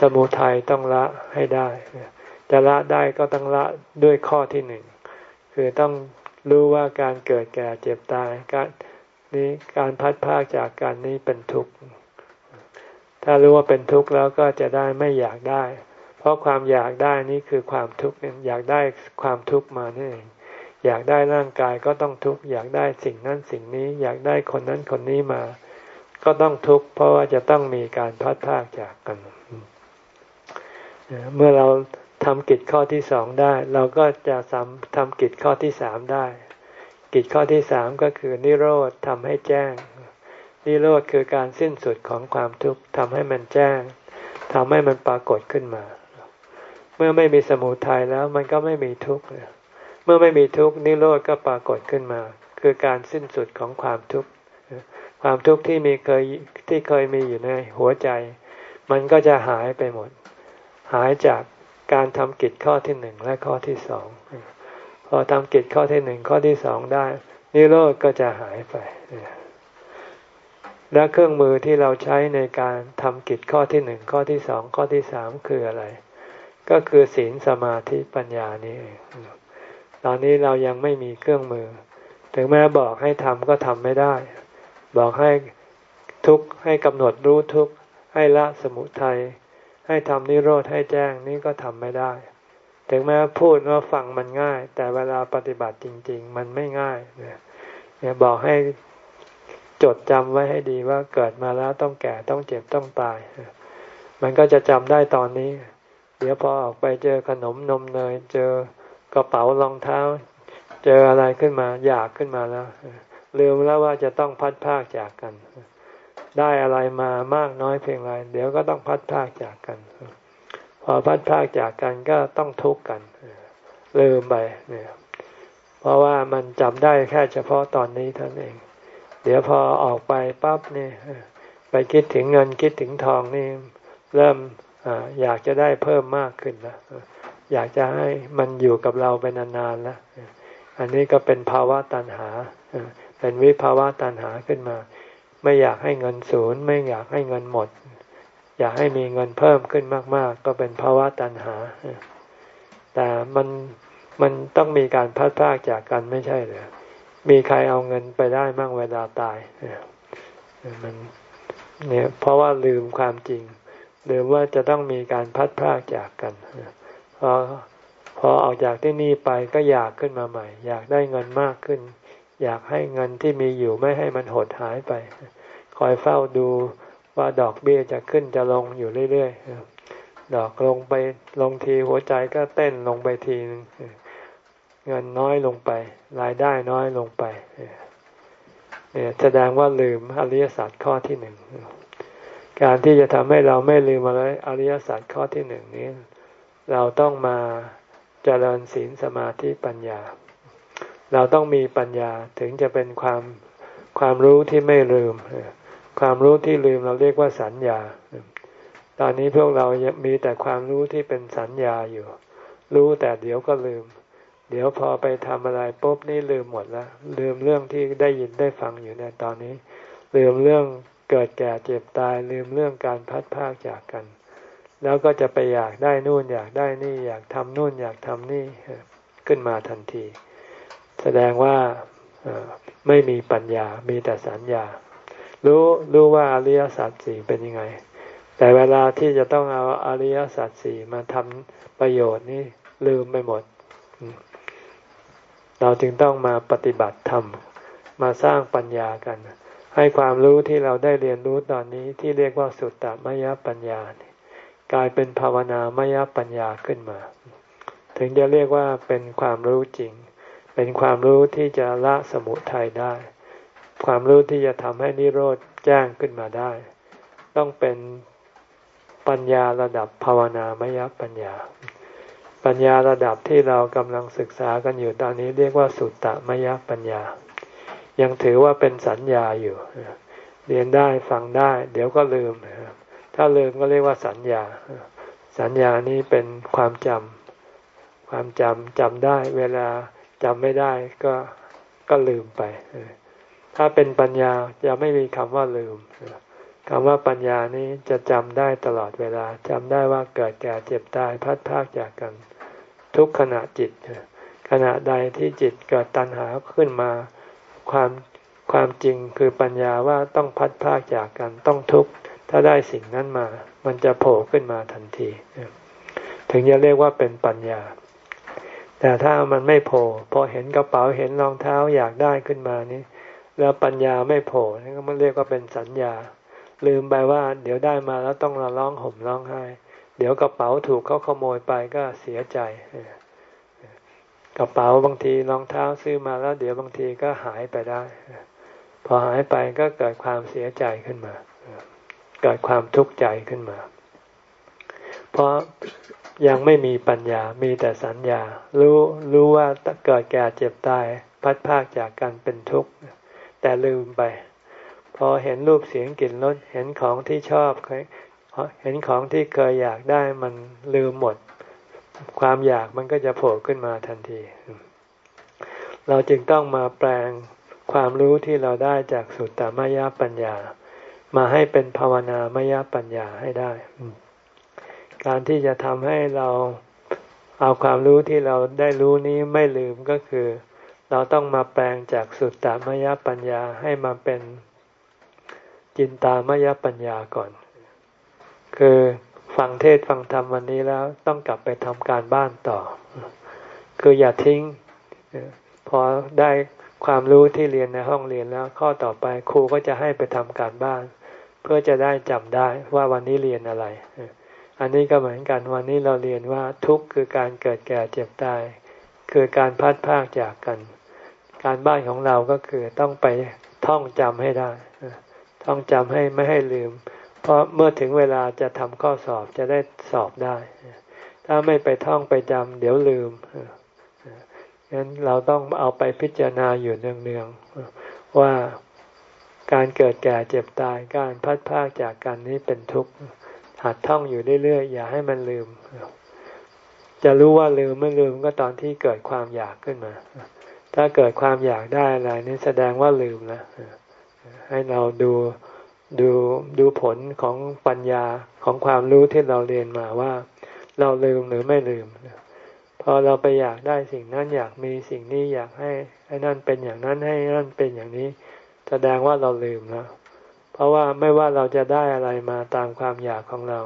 สมุทัยต้องละให้ได้ จะละได้ก็ต้องละด้วยข้อที่หนึ่งคือต้องรู้ว่าการเกิดแก่เจ็บตายการ นี้การพัดพากจากกันนี้เป็นทุกข์ ถ้ารู้ว่าเป็นทุกข์แล้วก็จะได้ไม่อยากได้ เพราะความอยากได้นี้คือความทุกข์อยากได้ความทุกข์มานี่เองอยากได้ร่างกายก็ต้องทุกข์อยากได้สิ่งนั้นสิ่งนี้ อยากได้คนนั้นคนนี้มา ก็ต้องทุกข์เพราะว่าจะต้องมีการพัดพากจากกัน เมื่อเราทำกิจข้อที่สองได้ เราก็จะทำกิจข้อที่สามได้ กิจข้อที่สามก็คือนิโรธทำให้แจ้ง นิโรธคือการสิ้นสุดของความทุกข์ทำให้มันแจ้งทำให้มันปรากฏขึ้นมา เมื่อไม่มีสมุทัยแล้วมันก็ไม่มีทุกข์เมื่อไม่มีทุกข์นิโรธก็ปรากฏขึ้นมา คือการสิ้นสุดของความทุกข์ความทุกข์ที่มีเคยที่เคยมีอยู่ในหัวใจ มันก็จะหายไปหมด หายจากการทำกิจข้อที่หนึ่งและข้อที่สอง พอทำกิจข้อที่หนึ่งข้อที่สองได้ นิโรธก็จะหายไป และเครื่องมือที่เราใช้ในการทำกิจข้อที่หนึ่งข้อที่สองข้อที่สามคืออะไร ก็คือศีลสมาธิปัญญานี่เองตอนนี้เรายังไม่มีเครื่องมือ ถึงแม้บอกให้ทำก็ทำไม่ได้ บอกให้ทุกข์ให้กำหนดรู้ทุกข์ให้ละสมุทัยให้ทำนิโรธให้แจ้งนี่ก็ทำไม่ได้ ถึงแม้พูดว่าฟังมันง่าย แต่เวลาปฏิบัติจริง ๆ มันไม่ง่ายเนี่ยบอกให้จดจำไว้ให้ดีว่าเกิดมาแล้วต้องแก่ต้องเจ็บต้องตาย มันก็จะจำได้ตอนนี้ เดี๋ยวพอออกไปเจอขนมนมเนย เจอกระเป๋ารองเท้า เจออะไรขึ้นมา อยากขึ้นมาแล้วลืมแล้วว่าจะต้องพัดพากจากกัน ได้อะไรมามากน้อยเพียงไรเดี๋ยวก็ต้องพัดพากจากกัน พอพัดพากจากกันก็ต้องทุกข์กันลืมไปเนี่ยเพราะว่ามันจำได้แค่เฉพาะตอนนี้เท่านั้นเอง เดี๋ยวพอออกไปปั๊บนี่ไปคิดถึงเงินคิดถึงทองนี่เริ่มออยากจะได้เพิ่มมากขึ้นแล้วอยากจะให้มันอยู่กับเราไปนานๆแล้วอันนี้ก็เป็นภาวะตัณหาเป็นวิภาวะตัณหาขึ้นมา ไม่อยากให้เงินศูนย์ ไม่อยากให้เงินหมด อยากให้มีเงินเพิ่มขึ้นมาก ๆ ก็เป็นภาวะตัณหา แต่มันมันต้องมีการพัดพากจากกันไม่ใช่เหรอมีใครเอาเงินไปได้มั่งเวลาตายมันเนี่ยเพราะว่าลืมความจริงลืมว่าจะต้องมีการพัดพากจากกันพอพอออกจากที่นี่ไปก็อยากขึ้นมาใหม่ อยากได้เงินมากขึ้น อยากให้เงินที่มีอยู่ไม่ให้มันหดหายไป คอยเฝ้าดู ว่าดอกเบี้ยจะขึ้นจะลงอยู่เรื่อยๆดอกลงไปลงทีหัวใจก็เต้นลงไปทีนึงเงินน้อยลงไป รายได้น้อยลงไปเนี่ยแสดงว่าลืมอริยสัจข้อที่หนึ่งการที่จะทำให้เราไม่ลืมอะไรอริยสัจข้อที่หนึ่งนี้ เราต้องมาเจริญศีลสมาธิปัญญา เราต้องมีปัญญาถึงจะเป็นความความรู้ที่ไม่ลืม ความรู้ที่ลืมเราเรียกว่าสัญญา ตอนนี้พวกเรามีแต่ความรู้ที่เป็นสัญญาอยู่ รู้แต่เดี๋ยวก็ลืม เดี๋ยวพอไปทำอะไรปุ๊บนี่ลืมหมดแล้วลืมเรื่องที่ได้ยินได้ฟังอยู่ในตอนนี้ ลืมเรื่องเกิดแก่เจ็บตาย ลืมเรื่องการพัดพากจากกัน แล้วก็จะไปอยากได้นู่นอยากได้นี่ อยากทำนู่นอยากทำนี่ขึ้นมาทันที แสดงว่าไม่มีปัญญา มีแต่สัญญา รู้รู้ว่าอริยสัจสี่เป็นยังไง แต่เวลาที่จะต้องเอาอริยสัจสี่มาทำประโยชน์นี่ลืมไปหมด เราจึงต้องมาปฏิบัติธรรม มาสร้างปัญญากัน ให้ความรู้ที่เราได้เรียนรู้ตอนนี้ที่เรียกว่าสุตตมยปัญญากลายเป็นภาวนามยปัญญาขึ้นมา ถึงจะเรียกว่าเป็นความรู้จริง เป็นความรู้ที่จะละสมุทัยได้ ความรู้ที่จะทำให้นิโรธแจ้งขึ้นมาได้ ต้องเป็นปัญญาระดับภาวนามยปัญญา ปัญญาระดับที่เรากำลังศึกษากันอยู่ตอนนี้เรียกว่าสุตตมยปัญญา ยังถือว่าเป็นสัญญาอยู่เรียนได้ฟังได้ เดี๋ยวก็ลืม ถ้าลืมก็เรียกว่าสัญญา สัญญานี้เป็นความจำความจำจำได้ เวลาจำไม่ได้ก็ก็ลืมไป ถ้าเป็นปัญญาจะไม่มีคำว่าลืมคำว่าปัญญานี้จะจำได้ตลอดเวลาจำได้ว่าเกิดแก่เจ็บตายพัดพากจากกัน ทุกขณะจิต ขณะใดที่จิตเกิดตัณหาขึ้นมา ความความจริงคือปัญญาว่าต้องพัดพากจากกันต้องทุกข์ถ้าได้สิ่งนั้นมา มันจะโผล่ขึ้นมาทันที ถึงจะเรียกว่าเป็นปัญญา แต่ถ้ามันไม่โผล่พอเห็นกระเป๋าเห็นรองเท้าอยากได้ขึ้นมานี่ แล้วปัญญาไม่โผล่นี่ก็มันเรียกว่าเป็นสัญญา ลืมไปว่า เดี๋ยวได้มาแล้วต้องร้องห่มร้องไห้ เดี๋ยวกระเป๋าถูกเขาขโมยไปก็เสียใจกระเป๋าบางทีรองเท้าซื้อมาแล้ว เดี๋ยวบางทีก็หายไปได้พอหายไปก็เกิดความเสียใจขึ้นมา เกิดความทุกข์ใจขึ้นมา เพราะยังไม่มีปัญญา มีแต่สัญญา รู้รู้ว่าเกิดแก่เจ็บตาย พัดพากจากกันเป็นทุกข์ แต่ลืมไป พอเห็นรูปเสียงกลิ่นรสเห็นของที่ชอบเห็นของที่เคยอยากได้มันลืมหมด ความอยากมันก็จะโผล่ขึ้นมาทันที เราจึงต้องมาแปลงความรู้ที่เราได้จากสุตตมยปัญญา มาให้เป็นภาวนามยปัญญาให้ได้ การที่จะทำให้เราเอาความรู้ที่เราได้รู้นี้ไม่ลืมก็คือ เราต้องมาแปลงจากสุตตามยปัญญาให้มาเป็นจินตามยปัญญาก่อน คือฟังเทศฟังธรรมวันนี้แล้วต้องกลับไปทำการบ้านต่อ คืออย่าทิ้ง พอได้ความรู้ที่เรียนในห้องเรียนแล้ว ข้อต่อไปครูก็จะให้ไปทำการบ้าน เพื่อจะได้จำได้ว่าวันนี้เรียนอะไร อันนี้ก็เหมือนกันวันนี้เราเรียนว่าทุกข์คือการเกิดแก่เจ็บตาย คือการพัดพากจากกัน การบ้านของเราก็คือต้องไปท่องจำให้ได้ ท่องจำให้ไม่ให้ลืม เพราะเมื่อถึงเวลาจะทำข้อสอบจะได้สอบได้ ถ้าไม่ไปท่องไปจำเดี๋ยวลืมงั้นเราต้องเอาไปพิจารณาอยู่เนืองๆว่าการเกิดแก่เจ็บตายการพัดพากจากกันนี้เป็นทุกข์หัดท่องอยู่เรื่อยๆอย่าให้มันลืม จะรู้ว่าลืมไม่ลืมก็ตอนที่เกิดความอยากขึ้นมา ถ้าเกิดความอยากได้อะไรนี่แสดงว่าลืมแล้วให้เราดูดูดูผลของปัญญาของความรู้ที่เราเรียนมาว่า เราลืมหรือไม่ลืมพอเราไปอยากได้สิ่งนั้นอยากมีสิ่งนี้อยากให้ให้นั่นเป็นอย่างนั้นให้นั่นเป็นอย่างนี้ แสดงว่าเราลืมแล้วเพราะว่าไม่ว่าเราจะได้อะไรมาตามความอยากของเรา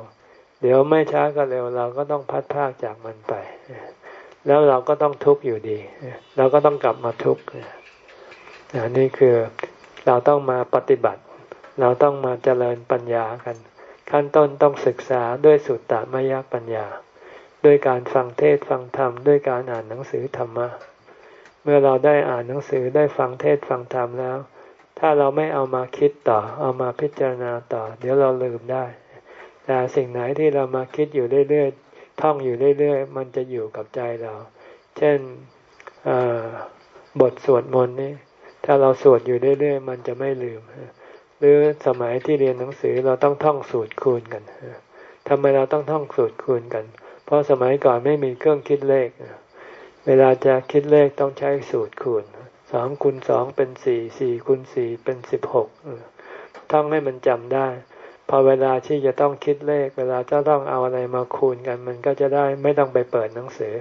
เดี๋ยวไม่ช้าก็เร็วเราก็ต้องพัดพากจากมันไป แล้วเราก็ต้องทุกข์อยู่ดี เราก็ต้องกลับมาทุกข์นี่คือเราต้องมาปฏิบัติ เราต้องมาเจริญปัญญากัน ขั้นต้นต้องศึกษาด้วยสุตตมยปัญญา ด้วยการฟังเทศฟังธรรม ด้วยการอ่านหนังสือธรรมะ เมื่อเราได้อ่านหนังสือได้ฟังเทศฟังธรรมแล้ว ถ้าเราไม่เอามาคิดต่อ เอามาพิจารณาต่อ เดี๋ยวเราลืมได้ แต่สิ่งไหนที่เรามาคิดอยู่เรื่อยๆ ท่องอยู่เรื่อยๆ มันจะอยู่กับใจเรา เช่นบทสวดมนต์นี่ถ้าเราสวดอยู่เรื่อยๆ มันจะไม่ลืม หรือสมัยที่เรียนหนังสือเราต้องท่องสูตรคูณกันทำไมเราต้องท่องสูตรคูณกัน เพราะสมัยก่อนไม่มีเครื่องคิดเลข เวลาจะคิดเลขต้องใช้สูตรคูณสองคูณสองเป็นสี่สี่คูณสี่เป็นสิบหกท่องให้มันจำได้ พอเวลาที่จะต้องคิดเลข เวลาจะต้องเอาอะไรมาคูณกัน มันก็จะได้ไม่ต้องไปเปิดหนังสือ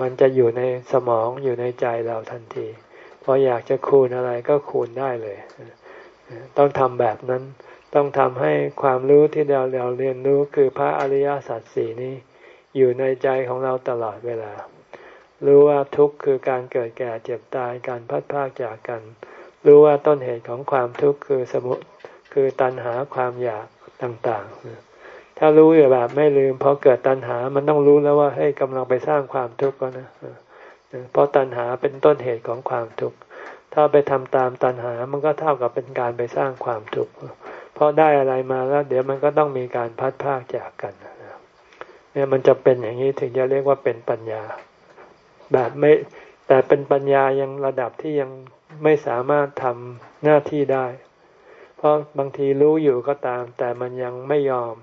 มันจะอยู่ในสมองอยู่ในใจเราทันทีพออยากจะคูณอะไรก็คูณได้เลย ต้องทำแบบนั้น ต้องทำให้ความรู้ที่เราเราเรียนรู้คือพระอริยสัจสี่นี้ อยู่ในใจของเราตลอดเวลา รู้ว่าทุกข์คือการเกิดแก่เจ็บตายการพัดพากจากกัน รู้ว่าต้นเหตุของความทุกข์คือสมุ คือตัณหาความอยากต่างๆ ถ้ารู้อยู่แบบไม่ลืมพอเกิดตัณหา มันต้องรู้แล้วว่าให้กำลังไปสร้างความทุกข์ก็นะเพราะตัณหาเป็นต้นเหตุของความทุกข์ ถ้าไปทำตามตัณหา มันก็เท่ากับเป็นการไปสร้างความทุกข์ เพราะได้อะไรมาแล้ว เดี๋ยวมันก็ต้องมีการพัดพากจากกัน เนี่ยมันจะเป็นอย่างนี้ถึงจะเรียกว่าเป็นปัญญา แบบไม่แต่เป็นปัญญายังระดับที่ยังไม่สามารถทำหน้าที่ได้ ราะบางทีรู้อยู่ก็ตาม แต่มันยังไม่ยอม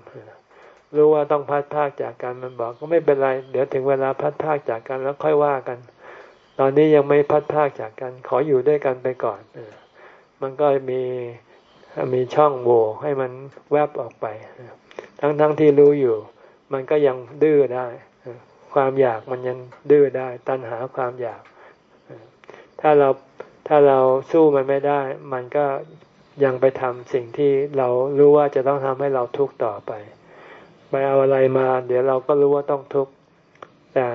รู้ว่าต้องพัดภาคจากกันมันบอกก็ไม่เป็นไร เดี๋ยวถึงเวลาพัดภาคจากกันแล้วค่อยว่ากัน ตอนนี้ยังไม่พัดภาคจากกัน ขออยู่ด้วยกันไปก่อนมันก็มีมีช่องโหว่ให้มันแวบออกไป ทั้งๆทที่รู้อยู่ มันก็ยังดื้อได้ความอยากมันยังดื้อได้ ตัณหาความอยาก ถ้าเราถ้าเราสู้มันไม่ได้ มันก็ ยังไปทำสิ่งที่เรารู้ว่าจะต้องทำให้เราทุกข์ต่อไป ไปเอาอะไรมา เดี๋ยวเราก็รู้ว่าต้องทุกข์แต่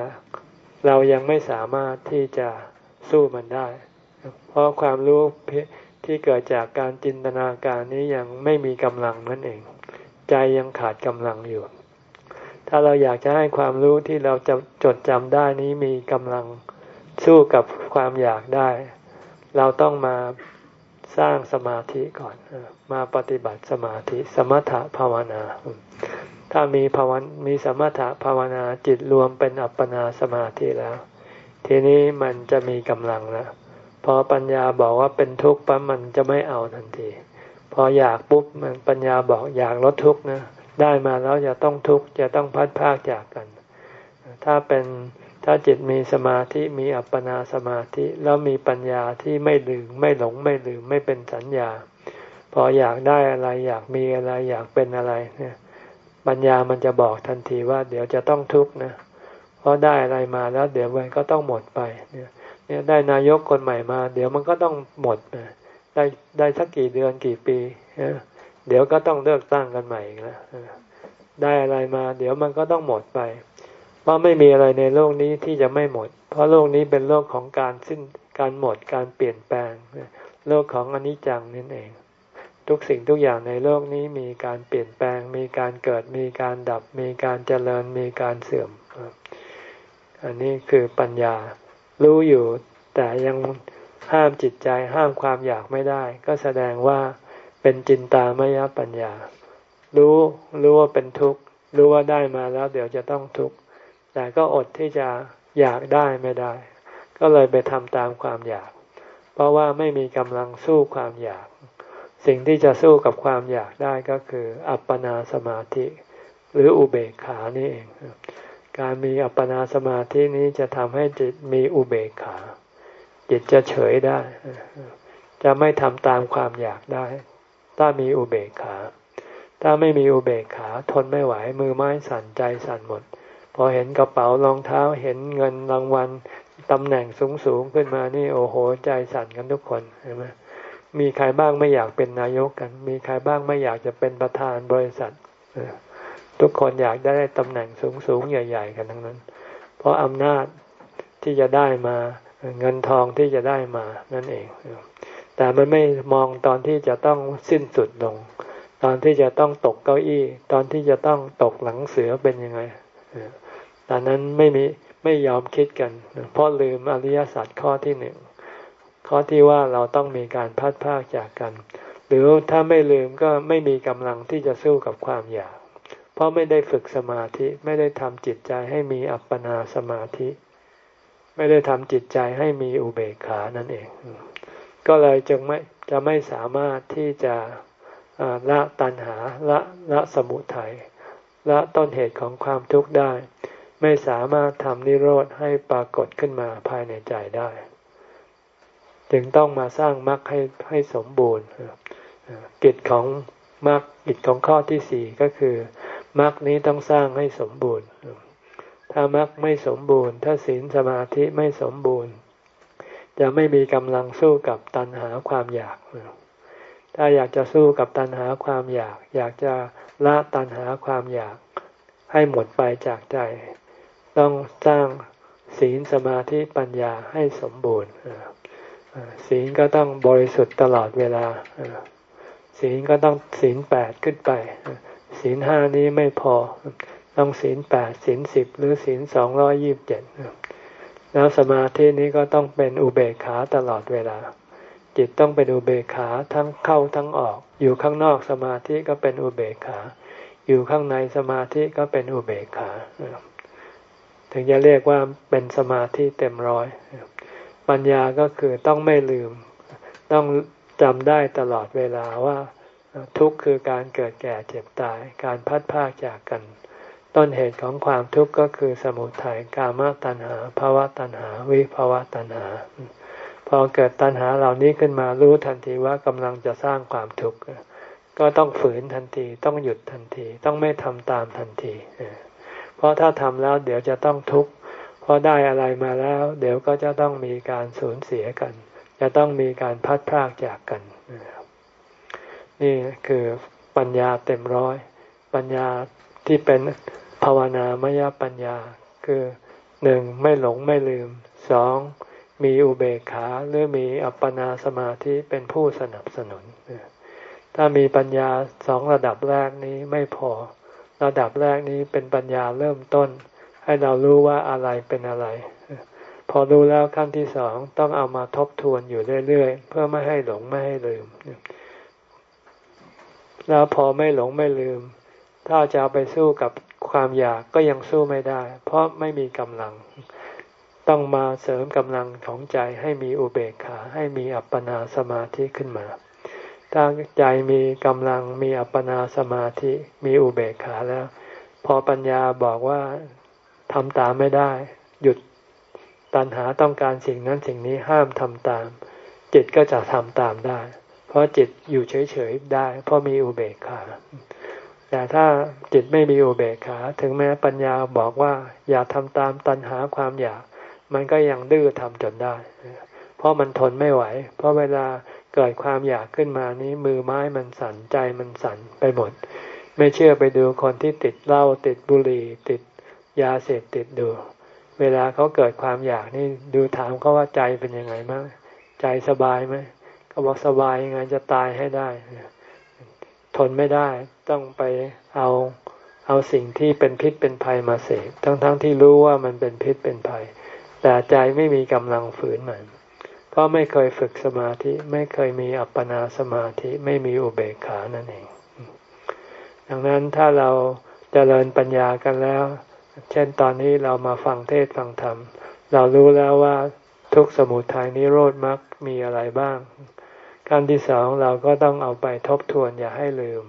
เรายังไม่สามารถที่จะสู้มันได้ เพราะความรู้ที่เกิดจากการจินตนาการนี้ยังไม่มีกำลังนั่นเอง ใจยังขาดกำลังอยู่ ถ้าเราอยากจะให้ความรู้ที่เราจะจดจำได้นี้มีกำลังสู้กับความอยากได้ เราต้องมา สร้างสมาธิก่อนมาปฏิบัติสมาธิ สมถะภาวนา ถ้ามีภาวันมีสมถะภาวนาจิตรวมเป็นอัปปนาสมาธิแล้ว ทีนี้มันจะมีกำลังแล้วพอปัญญาบอกว่าเป็นทุกข์ปั๊มมันจะไม่เอาทันที พออยากปุ๊บมันปัญญาบอกอยากลดทุกข์นะได้มาแล้วจะต้องทุกข์จะต้องพัดพากจากกัน ถ้าเป็น ถ้าจิตมีสมาธิมีอัปปนาสมาธิแล้วมีปัญญาที่ไม่ลืมไม่หลงไม่ลืมไม่เป็นสัญญา พออยากได้อะไรอยากมีอะไรอยากเป็นอะไรเนี่ยปัญญามันจะบอกทันทีว่า เดี๋ยวจะต้องทุกข์นะเพราะได้อะไรมาแล้ว เดี๋ยวมันก็ต้องหมดไปเนี่ยเนี่ยได้นายกคนใหม่มา เดี๋ยวมันก็ต้องหมดนะได้ได้สักกี่เดือนกี่ปีเดี๋ยวก็ต้องเลือกตั้งกันใหม่อีกแล้วได้อะไรมา เดี๋ยวมันก็ต้องหมดไป เพราะไม่มีอะไรในโลกนี้ที่จะไม่หมด เพราะโลกนี้เป็นโลกของการสิ้นการหมดการเปลี่ยนแปลง โลกของอนิจจังนั่นเอง ทุกสิ่งทุกอย่างในโลกนี้มีการเปลี่ยนแปลง มีการเกิดมีการดับ มีการเจริญมีการเสื่อม อันนี้คือปัญญารู้อยู่ แต่ยังห้ามจิตใจห้ามความอยากไม่ได้ ก็แสดงว่าเป็นจินตามยปัญญา รู้รู้ว่าเป็นทุกข์รู้ว่าได้มาแล้ว เดี๋ยวจะต้องทุกข์ แต่ก็อดที่จะอยากได้ไม่ได้ ก็เลยไปทำตามความอยาก เพราะว่าไม่มีกำลังสู้ความอยาก สิ่งที่จะสู้กับความอยากได้ก็คือ อัปปนาสมาธิ หรืออุเบกขานี่เอง การมีอัปปนาสมาธินี้จะทำให้จิตมีอุเบกขา จิตจะเฉยได้ จะไม่ทำตามความอยากได้ ถ้ามีอุเบกขา ถ้าไม่มีอุเบกขา ทนไม่ไหวมือไม้สั่นใจสั่นหมด พอเห็นกระเป๋ารองเท้าเห็นเงินรางวัลตำแหน่งสูงสูงขึ้นมานี่โอ้โหใจสั่นกันทุกคนเห็นไหมมีใครบ้างไม่อยากเป็นนายกกัน มีใครบ้างไม่อยากจะเป็นประธานบริษัททุกคนอยากได้ตำแหน่งสูงสูงใหญ่ ๆ กันทั้งนั้น เพราะอำนาจที่จะได้มาเงินทองที่จะได้มานั่นเอง แต่มันไม่มองตอนที่จะต้องสิ้นสุดลง ตอนที่จะต้องตกเก้าอี้ ตอนที่จะต้องตกหลังเสือเป็นยังไง ตอนนั้นไม่มีไม่ยอมคิดกัน เพราะลืมอริยสัจข้อที่หนึ่งข้อที่ว่าเราต้องมีการพัดพากจากกัน หรือถ้าไม่ลืมก็ไม่มีกำลังที่จะสู้กับความอยาก เพราะไม่ได้ฝึกสมาธิไม่ได้ทำจิตใจให้มีอัปปนาสมาธิ ไม่ได้ทำจิตใจให้มีอุเบกขานั่นเอง ก็เลยจึงไม่จะไม่สามารถที่จะละตัณหาละละสมุทัยละต้นเหตุของความทุกข์ได้ ไม่สามารถทำนิโรธให้ปรากฏขึ้นมาภายในใจได้ จึงต้องมาสร้างมรรคให้ให้สมบูรณ์กิจของมรรคกิจของข้อที่สี่ก็คือมรรคนี้ต้องสร้างให้สมบูรณ์ ถ้ามรรคไม่สมบูรณ์ ถ้าศีลสมาธิไม่สมบูรณ์ จะไม่มีกำลังสู้กับตัณหาความอยาก ถ้าอยากจะสู้กับตัณหาความอยาก อยากจะละตัณหาความอยากให้หมดไปจากใจ ต้องสร้างศีลสมาธิปัญญาให้สมบูรณ์ศีลก็ต้องบริสุทธิ์ตลอดเวลาศีลก็ต้องศีลแปดขึ้นไปศีลห้านี้ไม่พอ ต้องศีลแปดศีลสิบหรือศีลสองร้อยี่บเจ็ดแล้วสมาธินี้ก็ต้องเป็นอุเบกขาตลอดเวลา จิตต้องเป็นอุเบกขาทั้งเข้าทั้งออก อยู่ข้างนอกสมาธิก็เป็นอุเบกขา อยู่ข้างในสมาธิก็เป็นอุเบกขา ถึงจะเรียกว่าเป็นสมาธิเต็มร้อย ปัญญาก็คือต้องไม่ลืม ต้องจำได้ตลอดเวลาว่าทุกข์คือการเกิดแก่เจ็บตาย การพัดพากจากกัน ต้นเหตุของความทุกข์ก็คือสมุทัยกามตัณหาภาวะตัณหา วิภาวะตัณหา พอเกิดตัณหาเหล่านี้ขึ้นมารู้ทันทีว่ากำลังจะสร้างความทุกข์ก็ต้องฝืนทันที ต้องหยุดทันที ต้องไม่ทำตามทันทีเเพราะถ้าทำแล้วเดี๋ยวจะต้องทุกข์เพราะได้อะไรมาแล้ว เดี๋ยวก็จะต้องมีการสูญเสียกัน จะต้องมีการพัดพากจากกัน นี่คือปัญญาเต็มร้อย ปัญญาที่เป็นภาวนามยปัญญา คือหนึ่งไม่หลงไม่ลืมสองมีอุเบกขาหรือมีอัปปนาสมาธิเป็นผู้สนับสนุน ถ้ามีปัญญาสองระดับแรกนี้ไม่พอ ระดับแรกนี้เป็นปัญญาเริ่มต้น ให้เรารู้ว่าอะไรเป็นอะไร พอรู้แล้วขั้นที่สองต้องเอามาทบทวนอยู่เรื่อยๆ เพื่อไม่ให้หลงไม่ให้ลืม แล้วพอไม่หลงไม่ลืม ถ้าจะเอาไปสู้กับความอยากก็ยังสู้ไม่ได้ เพราะไม่มีกำลัง ต้องมาเสริมกำลังของใจให้มีอุเบกขาให้มีอัปปนาสมาธิขึ้นมา ถ้าใจมีกำลังมีอัปปนาสมาธิมีอุเบกขาแล้ว พอปัญญาบอกว่าทำตามไม่ได้ หยุดตัณหาต้องการสิ่งนั้นสิ่งนี้ห้ามทำตาม จิตก็จะทำตามได้ เพราะจิตอยู่เฉยๆได้ เพราะมีอุเบกขาแต่ถ้าจิตไม่มีอุเบกขา ถึงแม้ปัญญาบอกว่า อย่าทำตามตัณหาความอยาก มันก็ยังดื้อทำจนได้ เพราะมันทนไม่ไหว เพราะเวลา เกิดความอยากขึ้นมานี้มือไม้มันสั่นใจมันสั่นไปหมด ไม่เชื่อไปดูคนที่ติดเหล้าติดบุหรี่ ติดยาเสพติดดู เวลาเขาเกิดความอยากนี่ดูถามเขาว่าใจเป็นยังไงบ้างใจสบายไหมเขาบอกสบายยังไงจะตายให้ได้ ทนไม่ได้ต้องไปเอาเอาสิ่งที่เป็นพิษเป็นภัยมาเสพทั้งๆทที่รู้ว่ามันเป็นพิษเป็นภัย แต่ใจไม่มีกำลังฝืนมัน ราะไม่เคยฝึกสมาธิ ไม่เคยมีอัปปนาสมาธิไม่มีอุเบกขานั่นเอง ดังนั้นถ้าเราจเจริญปัญญากันแล้ว เช่นตอนนี้เรามาฟังเทศฟังธรรม เรารู้แล้วว่าทุกสมุทัยนิโรธมรรคมีอะไรบ้างการที่สองเราก็ต้องเอาไปทบทวนอย่าให้ลืม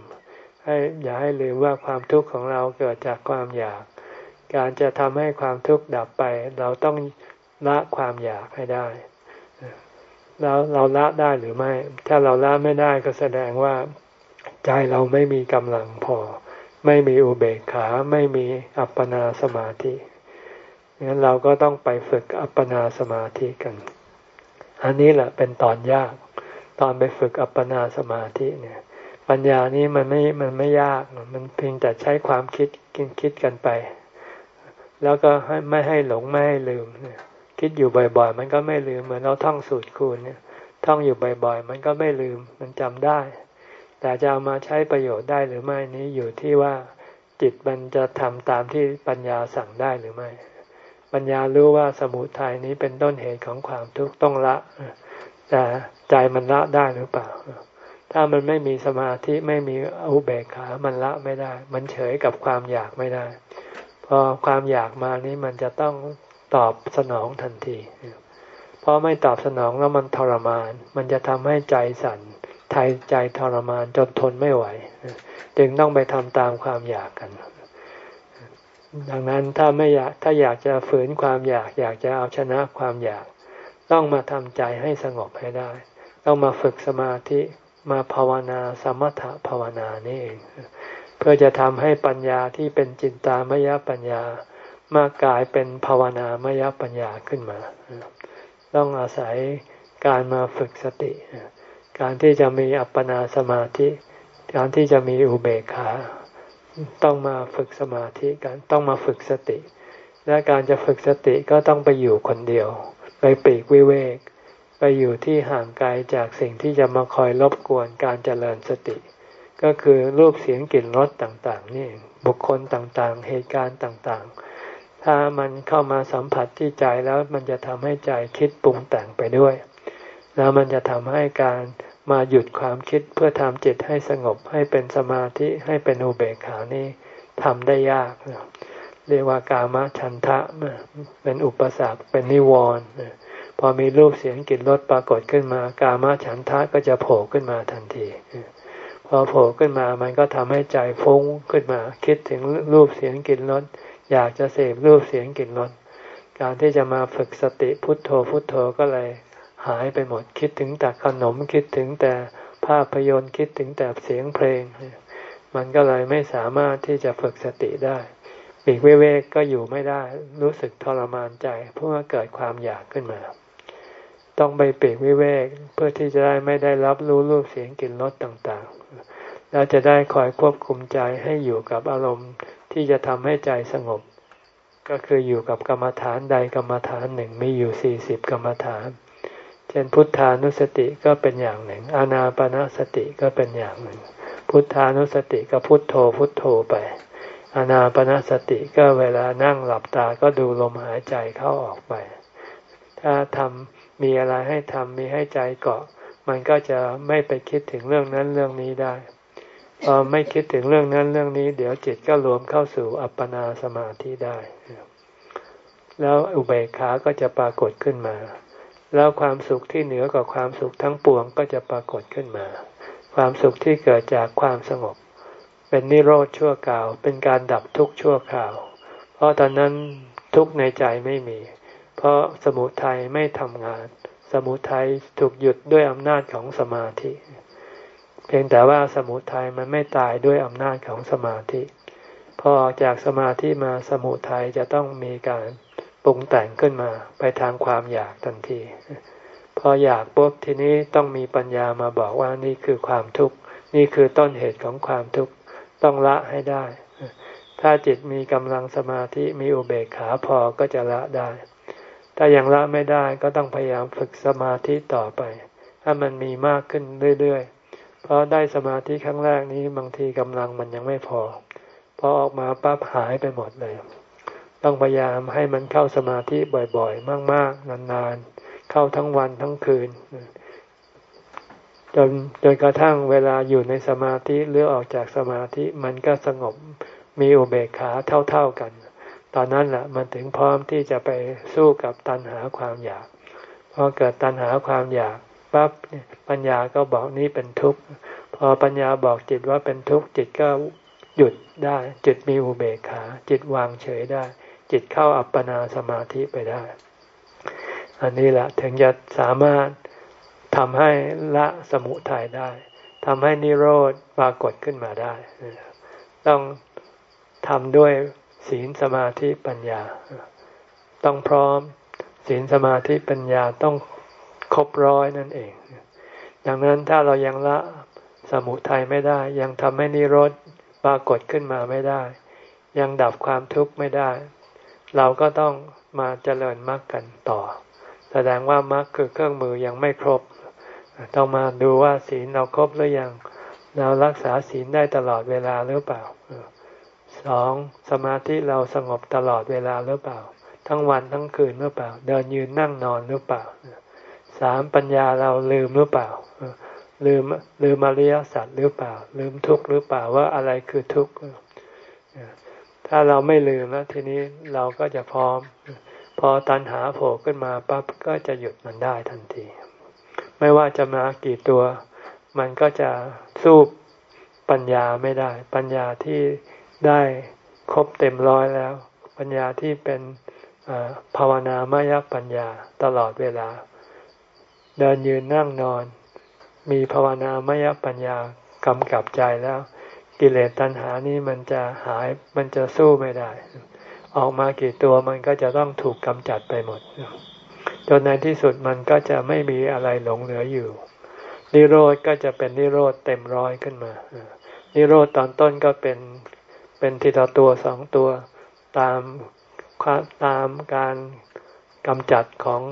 ให้อย่าให้ลืมว่าความทุกข์ของเราเกิดจากความอยาก การจะทำให้ความทุกข์ดับไป เราต้องละความอยากให้ได้ แล้วเราละได้หรือไม่ ถ้าเราละไม่ได้ก็แสดงว่าใจเราไม่มีกำลังพอ ไม่มีอุเบกขา ไม่มีอัปปนาสมาธิงั้นเราก็ต้องไปฝึกอัปปนาสมาธิกัน อันนี้แหละเป็นตอนยาก ตอนไปฝึกอัปปนาสมาธิเนี่ย ปัญญานี้มันไม่ มันไม่ยาก มันเพียงแต่ใช้ความคิดคิดคิดกันไป แล้วก็ให้ไม่ให้หลงไม่ให้ลืม คิดอยู่บ่อยๆ มันก็ไม่ลืมเหมือนเราท่องสูตรคูณเนี่ยท่องอยู่บ่อยๆ มันก็ไม่ลืมมันจำได้ แต่จะเอามาใช้ประโยชน์ได้หรือไม่นี้อยู่ที่ว่าจิตมันจะทำตามที่ปัญญาสั่งได้หรือไม่ ปัญญารู้ว่าสมุทัยนี้เป็นต้นเหตุของความทุกข์ต้องละ แต่ใจมันละได้หรือเปล่า ถ้ามันไม่มีสมาธิไม่มีอุเบกขา มันละไม่ได้ มันเฉยกับความอยากไม่ได้ พอความอยากมานี้มันจะต้อง ตอบสนองทันที เพราะไม่ตอบสนองแล้วมันทรมาน มันจะทำให้ใจสั่นทายใจทรมานจนทนไม่ไหว จึงต้องไปทำตามความอยากกัน ดังนั้นถ้าไม่อยากถ้าอยากจะฝืนความอยาก อยากจะเอาชนะความอยาก ต้องมาทำใจให้สงบให้ได้ ต้องมาฝึกสมาธิมาภาวนาสมถะภาวนานี่เอง เพื่อจะทำให้ปัญญาที่เป็นจินตามยปัญญา มากลายเป็นภาวนามยปัญญาขึ้นมา ต้องอาศัยการมาฝึกสติ การที่จะมีอัปปนาสมาธิ การที่จะมีอุเบกขา ต้องมาฝึกสมาธิกันต้องมาฝึกสติ และการจะฝึกสติก็ต้องไปอยู่คนเดียว ไปปีกวิเวก ไปอยู่ที่ห่างไกลจากสิ่งที่จะมาคอยรบกวนการเจริญสติ ก็คือรูปเสียงกลิ่นรสต่างๆนี่บุคคลต่างๆ เหตุการณ์ต่างๆ ถ้ามันเข้ามาสัมผัสที่ใจแล้วมันจะทำให้ใจคิดปรุงแต่งไปด้วย แล้วมันจะทำให้การมาหยุดความคิดเพื่อทำจิตให้สงบให้เป็นสมาธิให้เป็นอุเบกขานี่ทำได้ยากเรียกว่ากามฉันทะเป็นอุปสรรคเป็นนิวรณ์พอมีรูปเสียงกลิ่นรสปรากฏขึ้นมา กามฉันทะก็จะโผล่ขึ้นมาทันทีพอโผล่ขึ้นมามันก็ทำให้ใจฟุ้งขึ้นมา คิดถึงรูปเสียงกลิ่นรส อยากจะเสพรูปเสียงกลิ่นรสการที่จะมาฝึกสติพุทโธพุทโธก็เลยหายไปหมดคิดถึงแต่ขนมคิดถึงแต่ภาพยนตร์คิดถึงแต่เสียงเพลง มันก็เลยไม่สามารถที่จะฝึกสติได้ปีกเวกก็อยู่ไม่ได้รู้สึกทรมานใจ เพราะว่าเกิดความอยากขึ้นมา ต้องไปเปรกวิเวกเพื่อที่จะได้ไม่ได้รับรู้รูปเสียงกลิ่นรสต่างๆ แล้วจะได้คอยควบคุมใจให้อยู่กับอารมณ์ ที่จะทำให้ใจสงบ ก็คืออยู่กับกรรมฐานใดกรรมฐานหนึ่งมีอยู่สี่สิบกรรมฐาน เช่นพุทธานุสติก็เป็นอย่างหนึ่ง อานาปนาสติก็เป็นอย่างหนึ่ง พุทธานุสติก็พุทโธพุทโธไป อานาปนาสติก็เวลานั่งหลับตาก็ดูลมหายใจเข้าออกไป ถ้าทำมีอะไรให้ทำมีให้ใจเกาะ มันก็จะไม่ไปคิดถึงเรื่องนั้นเรื่องนี้ได้ ไม่คิดถึงเรื่องนั้นเรื่องนี้ เดี๋ยวจิตก็รวมเข้าสู่อัปปนาสมาธิได้ แล้วอุเบกขาก็จะปรากฏขึ้นมา แล้วความสุขที่เหนือกว่าความสุขทั้งปวงก็จะปรากฏขึ้นมา ความสุขที่เกิดจากความสงบ เป็นนิโรธชั่วคราว เป็นการดับทุกข์ชั่วคราว เพราะตอนนั้นทุกข์ในใจไม่มี เพราะสมุทัยไม่ทำงาน สมุทัยถูกหยุดด้วยอำนาจของสมาธิ เพียงแต่ว่าสมุทัยมันไม่ตายด้วยอำนาจของสมาธิ พอจากสมาธิมาสมุทัยจะต้องมีการปรุงแต่งขึ้นมาไปทางความอยากทันที พออยากปุ๊บทีนี้ต้องมีปัญญามาบอกว่านี่คือความทุกข์ นี่คือต้นเหตุของความทุกข์ ต้องละให้ได้ ถ้าจิตมีกำลังสมาธิมีอุเบกขาพอก็จะละได้ ถ้ายังละไม่ได้ก็ต้องพยายามฝึกสมาธิต่อไป ถ้ามันมีมากขึ้นเรื่อยๆ เพราะได้สมาธิครั้งแรกนี้บางทีกำลังมันยังไม่พอพอออกมาปั๊บหายไปหมดเลย ต้องพยายามให้มันเข้าสมาธิบ่อยๆ มากๆ นานๆ เข้าทั้งวันทั้งคืน จนจนกระทั่งเวลาอยู่ในสมาธิหรือออกจากสมาธิมันก็สงบมีอุเบกขาเท่าๆกัน ตอนนั้นแหละมันถึงพร้อมที่จะไปสู้กับตัณหาความอยากพอเกิดตัณหาความอยาก ปั๊บปัญญาก็บอกนี้เป็นทุกข์ พอปัญญาบอกจิตว่าเป็นทุกข์จิตก็หยุดได้ จิตมีอุเบกขา จิตวางเฉยได้ จิตเข้าอัปปนาสมาธิไปได้ อันนี้แหละถึงจะสามารถทำให้ละสมุทัยได้ทำให้นิโรธปรากฏขึ้นมาได้ ต้องทำด้วยศีลสมาธิปัญญา ต้องพร้อมศีลสมาธิปัญญาต้อง ครบร้อยนั่นเอง ดังนั้นถ้าเรายังละสมุทัยไม่ได้ ยังทำให้นิโรธปรากฏขึ้นมาไม่ได้ ยังดับความทุกข์ไม่ได้ เราก็ต้องมาเจริญมรรคกันต่อ แสดงว่ามรรคคือเครื่องมือยังไม่ครบ ต้องมาดูว่าศีลเราครบหรือยัง เรารักษาศีลได้ตลอดเวลาหรือเปล่าสองสมาธิเราสงบตลอดเวลาหรือเปล่า ทั้งวันทั้งคืนหรือเปล่า เดินยืนนั่งนอนหรือเปล่า สามปัญญาเราลืมหรือเปล่า ลืมลืมอริยสัจหรือเปล่า ลืมทุกข์หรือเปล่าว่าอะไรคือทุกข์ถ้าเราไม่ลืมแล้วทีนี้เราก็จะพร้อม พอตัณหาโผล่ขึ้นมาปั๊บก็จะหยุดมันได้ทันที ไม่ว่าจะมากี่ตัว มันก็จะสู้ปัญญาไม่ได้ ปัญญาที่ได้ครบเต็มร้อยแล้ว ปัญญาที่เป็นภาวนามายปัญญาตลอดเวลา เดินยืนนั่งนอน มีภาวนามยปัญญากำกับใจแล้ว กิเลสตัณหานี้มันจะหายมันจะสู้ไม่ได้ ออกมากี่ตัวมันก็จะต้องถูกกำจัดไปหมดจนในที่สุดมันก็จะไม่มีอะไรหลงเหลืออยู่ นิโรธก็จะเป็นนิโรธเต็มร้อยขึ้นมานิโรธตอนต้นก็เป็นเป็นทีละตัวสองตัวตามตามการกำจัดของ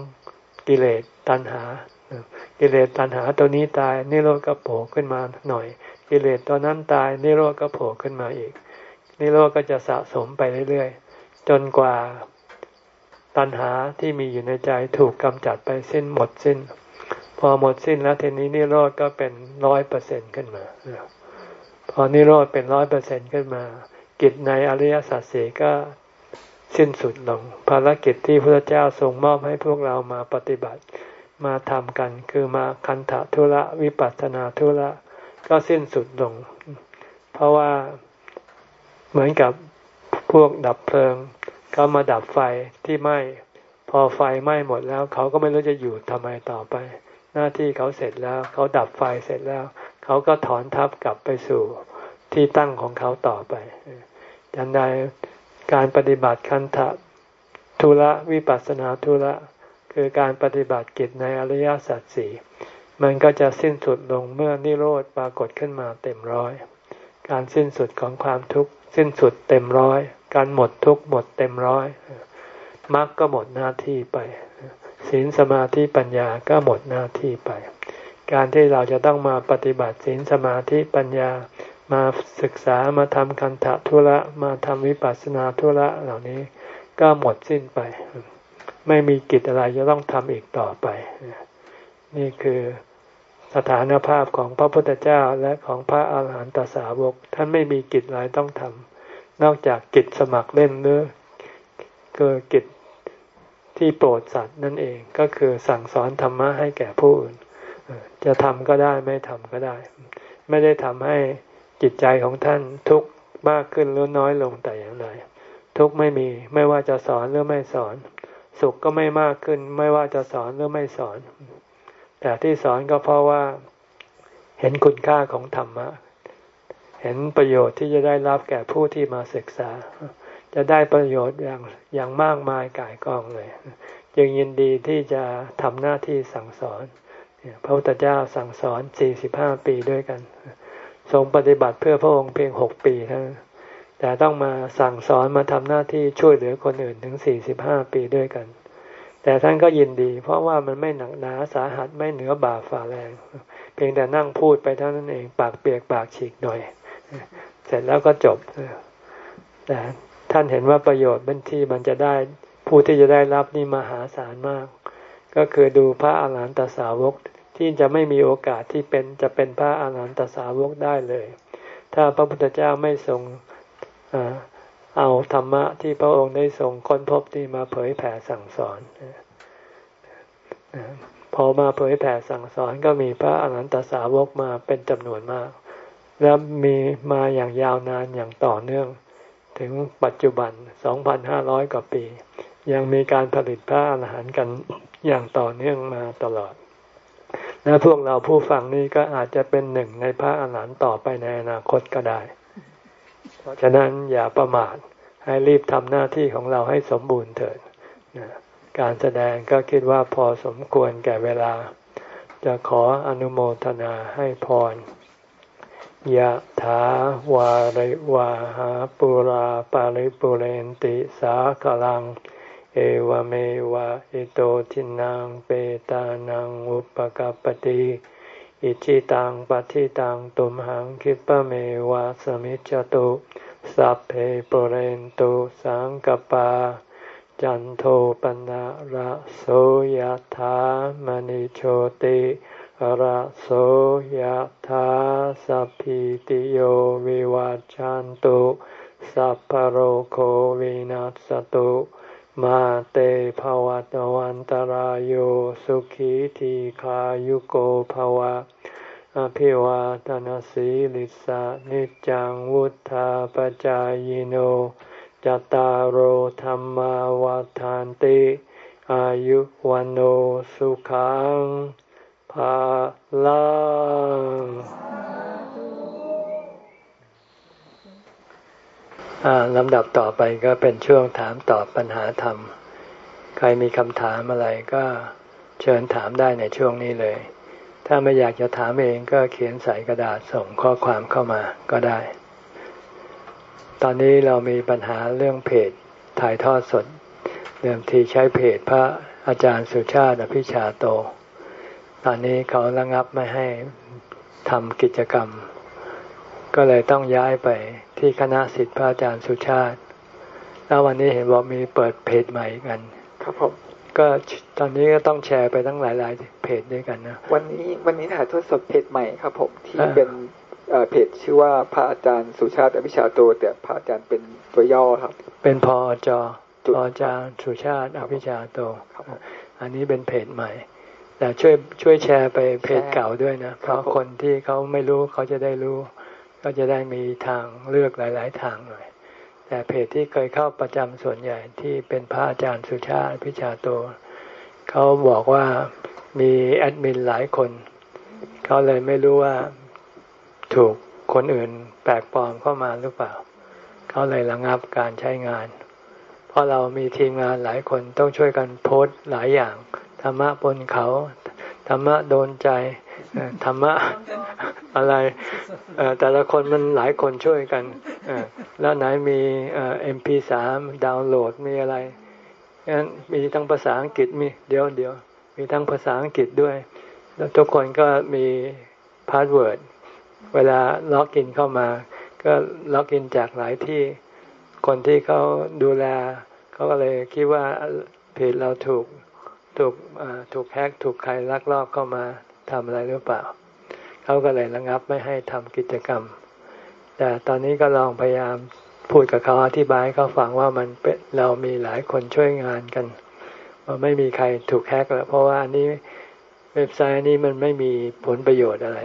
กิเลสตัณหา กิเลสตัณหาตัวนี้ตายนิโรธก็โผล่ขึ้นมาหน่อย กิเลสตัวนั้นตายนิโรธก็โผล่ขึ้นมาอีกนิโรธก็จะสะสมไปเรื่อยๆ จนกว่าตัณหาที่มีอยู่ในใจถูกกำจัดไปสิ้นหมดสิ้น พอหมดสิ้นแล้วทีนี้นิโรธก็เป็นร้อยเปอร์เซ็นขึ้นมา พอนิโรธเป็นร้อยเปอร์เซ็นขึ้นมา กิจในอริยสัจสี่ก็สิ้นสุดลง ภารกิจที่พระเจ้าทรงมอบให้พวกเรามาปฏิบัติ มาทำกัน คือมาคันธะทุระวิปัสนาทุระก็สิ้นสุดลง เพราะว่าเหมือนกับพวกดับเพลิงเขามาดับไฟที่ไหม้พอไฟไหม้หมดแล้ว เขาก็ไม่รู้จะอยู่ทำไมต่อไป หน้าที่เขาเสร็จแล้ว เขาดับไฟเสร็จแล้ว เขาก็ถอนทับกลับไปสู่ที่ตั้งของเขาต่อไปยันใดการปฏิบัติคันธะทุระวิปัสนาทุระ คือการปฏิบัติกิจในอริยสัจสี่มันก็จะสิ้นสุดลงเมื่อนิโรธปรากฏขึ้นมาเต็มร้อย การสิ้นสุดของความทุกข์สิ้นสุดเต็มร้อย การหมดทุกข์หมดเต็มร้อยมรรคก็หมดหน้าที่ไป ศีลสมาธิปัญญาก็หมดหน้าที่ไป การที่เราจะต้องมาปฏิบัติศีลสมาธิปัญญามาศึกษามาทำคันธทุระมาทำวิปัสสนาทุระเหล่านี้ก็หมดสิ้นไป ไม่มีกิจอะไรจะต้องทำอีกต่อไป นี่คือสถานภาพของพระพุทธเจ้าและของพระอาหารหันตสาวก ท่านไม่มีกิจอะไรต้องทำนอกจากกิจสมัครเล่นหรือคือกิจที่โปรดสัตว์นั่นเองก็คือสั่งสอนธรรมะให้แก่ผู้อื่นจะทำก็ได้ไม่ทำก็ได้ ไม่ได้ทำให้จิตใจของท่านทุกข์มากขึ้นหรือน้อยลงแต่อย่างใดทุกข์ไม่มีไม่ว่าจะสอนหรือไม่สอน สุขก็ไม่มากขึ้น ไม่ว่าจะสอนหรือไม่สอน แต่ที่สอนก็เพราะว่าเห็นคุณค่าของธรรมะ เห็นประโยชน์ที่จะได้รับแก่ผู้ที่มาศึกษา จะได้ประโยชน์อย่างอย่างมากมายกายกองเลย จึงยินดีที่จะทำหน้าที่สั่งสอน พระพุทธเจ้าสั่งสอนสี่สิบห้าปีด้วยกัน ทรงปฏิบัติเพื่อพระองค์เพียงหกปีเท่านั้น แต่ต้องมาสั่งสอนมาทำหน้าที่ช่วยเหลือคนอื่นถึงสี่สิบห้าปีด้วยกัน แต่ท่านก็ยินดี เพราะว่ามันไม่หนักหนาสาหัสไม่เหนือบาฝ่าแรง เพียงแต่นั่งพูดไปเท่านั้นเองปากเปียกปากฉีกหน่อย เสร็จแล้วก็จบแต่ท่านเห็นว่าประโยชน์บันที่มันจะได้ผู้ที่จะได้รับนี่มหาศาลมาก ก็คือดูพระอาหารหันตสาวกที่จะไม่มีโอกาสที่เป็นจะเป็นพระอาหารหันตสาวกได้เลย ถ้าพระพุทธเจ้าไม่ทรง เอาธรรมะที่พระองค์ได้ทรงค้นพบที่มาเผยแผ่สั่งสอนพอมาเผยแผ่สั่งสอนก็มีพระอรหันตสาวกมาเป็นจำนวนมาก และมีมาอย่างยาวนานอย่างต่อเนื่อง ถึงปัจจุบัน 2,500 กว่าปี ยังมีการผลิตพระอรหันต์กันอย่างต่อเนื่องมาตลอด และพวกเราผู้ฟังนี้ก็อาจจะเป็นหนึ่งในพระอรหันต์ต่อไปในอนาคตก็ได้ เพราะฉะนั้นอย่าประมาทให้รีบทำหน้าที่ของเราให้สมบูรณ์เถิดการแสดงก็คิดว่าพอสมควรแก่เวลา จะขออนุโมทนาให้พรยะถาวาริวาหาปุราปาริปุเรนติสากลัง เอวเมวะอิโตทินังเปตานังอุปกปติอิจิตังปฏิตังตุมหังคิปะเมวะสมิจจตุ สัพเพปเรนตุสังกปา จันโทปนะระโสยธามณิโชติระโสยธาสัพพิติโยวิวัจจันตุสัพพโรโควินัสตุมาเตภวัตวันตารโยสุขีทีขายุโกภวะ อภิวาทนาสีลิสานิจังวุธาปจายโนจตารโหธรรมวาทานติ อายุวันโอสุขังภาลังลำดับต่อไปก็เป็นช่วงถามตอบปัญหาธรรม ใครมีคำถามอะไรก็เชิญถามได้ในช่วงนี้เลย ถ้าไม่อยากจะถามเองก็เขียนใส่กระดาษส่งข้อความเข้ามาก็ได้ ตอนนี้เรามีปัญหาเรื่องเพจถ่ายทอดสด เดิมทีใช้เพจพระอาจารย์สุชาติอภิชาโต ตอนนี้เขาระงับไม่ให้ทำกิจกรรม ก็เลยต้องย้ายไปที่คณะสิทธิพระอาจารย์สุชาติ แล้ววันนี้เห็นบอกมีเปิดเพจใหม่กัน ครับผม ก็ตอนนี้ก็ต้องแชร์ไปทั้งหลาย ๆ เพจด้วยกันนะ วันนี้วันนี้ถ่ายทอดสดเพจใหม่ครับผมที่เป็นเพจชื่อว่าพระอาจารย์สุชาติอภิชาโตแต่พระอาจารย์เป็นตัวย่อครับ เป็นพอจอพออาจารย์สุชาติอภิชาโตอันนี้เป็นเพจใหม่แต่ช่วยช่วยแชร์ไปเพจเก่าด้วยนะเพราะคนที่เขาไม่รู้เขาจะได้รู้ ก็จะได้มีทางเลือกหลาย ๆ ทางหน่อย แต่เพจที่เคยเข้าประจำส่วนใหญ่ที่เป็นพระอาจารย์สุชาติพิชาโตเขาบอกว่ามีแอดมินหลายคน เขาเลยไม่รู้ว่าถูกคนอื่นแปลกปลอมเข้ามาหรือเปล่า เขาเลยระงับการใช้งาน เพราะเรามีทีมงานหลายคนต้องช่วยกันโพสต์หลายอย่าง ธรรมะบนเขา ธรรมะโดนใจ ธรรมะอะไรแต่ละคนมันหลายคนช่วยกันแล้วไหนมีเอ็มพีสามดาวน์โหลดมีอะไรงั้นมีทั้งภาษาอังกฤษมีเดี๋ยวเดี๋ยวมีทั้งภาษาอังกฤษด้วย แล้วทุกคนก็มี password เวลา login เข้ามา ก็ login จากหลายที่คนที่เขาดูแลเขาก็เลยคิดว่าเพจเราถูกถูกถูก hack ถูกใครลักลอบเข้ามา ทำอะไรหรือเปล่า เขาก็เลยระงับไม่ให้ทำกิจกรรม แต่ตอนนี้ก็ลองพยายามพูดกับเขาอธิบายเขาฟังว่ามันเป็นเรามีหลายคนช่วยงานกันว่าไม่มีใครถูกแฮกแล้วเพราะว่าอันนี้เว็บไซต์นี้มันไม่มีผลประโยชน์อะไร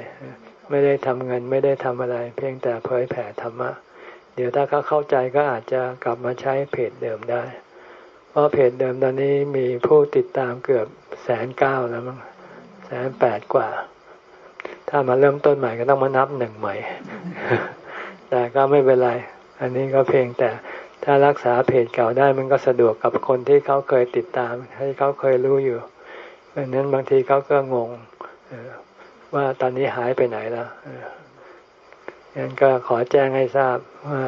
ไม่ได้ทำเงินไม่ได้ทำอะไร เพียงแต่เผยแผ่ธรรมะเดี๋ยวถ้าเขาเข้าใจก็อาจจะกลับมาใช้เพจเดิมได้ เพราะเพจเดิมตอนนี้มีผู้ติดตามเกือบแสนเก้าแล้วมั้ง แปดกว่า ถ้ามาเริ่มต้นใหม่ก็ต้องมานับหนึ่งใหม่ แต่ก็ไม่เป็นไร อันนี้ก็เพียงแต่ถ้ารักษาเพจเก่าได้มันก็สะดวกกับคนที่เขาเคยติดตาม ให้เขาเคยรู้อยู่ดังนั้นบางทีเขาก็งงว่าตอนนี้หายไปไหนแล้วงั้นก็ขอแจ้งให้ทราบว่า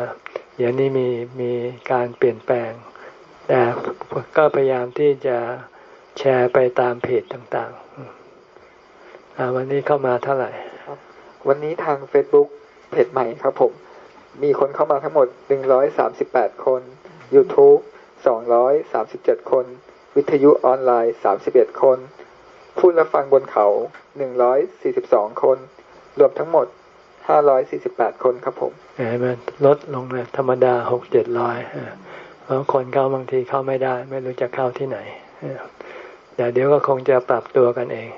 เดี๋ยวนี้มีมีการเปลี่ยนแปลง แต่ก็พยายามที่จะแชร์ไปตามเพจต่างๆ วันนี้เข้ามาเท่าไหร่วันนี้ทาง Facebook เพจใหม่ครับผม มีคนเข้ามาทั้งหมด 138 คน YouTube 237 คน วิทยุออนไลน์ 31 คน ผู้รับฟังบนเขา 142 คน รวมทั้งหมด 548 คนครับผมเห็นไหมลดลงเลยธรรมดาหกเจ็ดร้อยเพราะคนเข้าบางทีเข้าไม่ได้ ไม่รู้จะเข้าที่ไหนเดี๋ยวเดี๋ยวก็คงจะปรับตัวกันเอง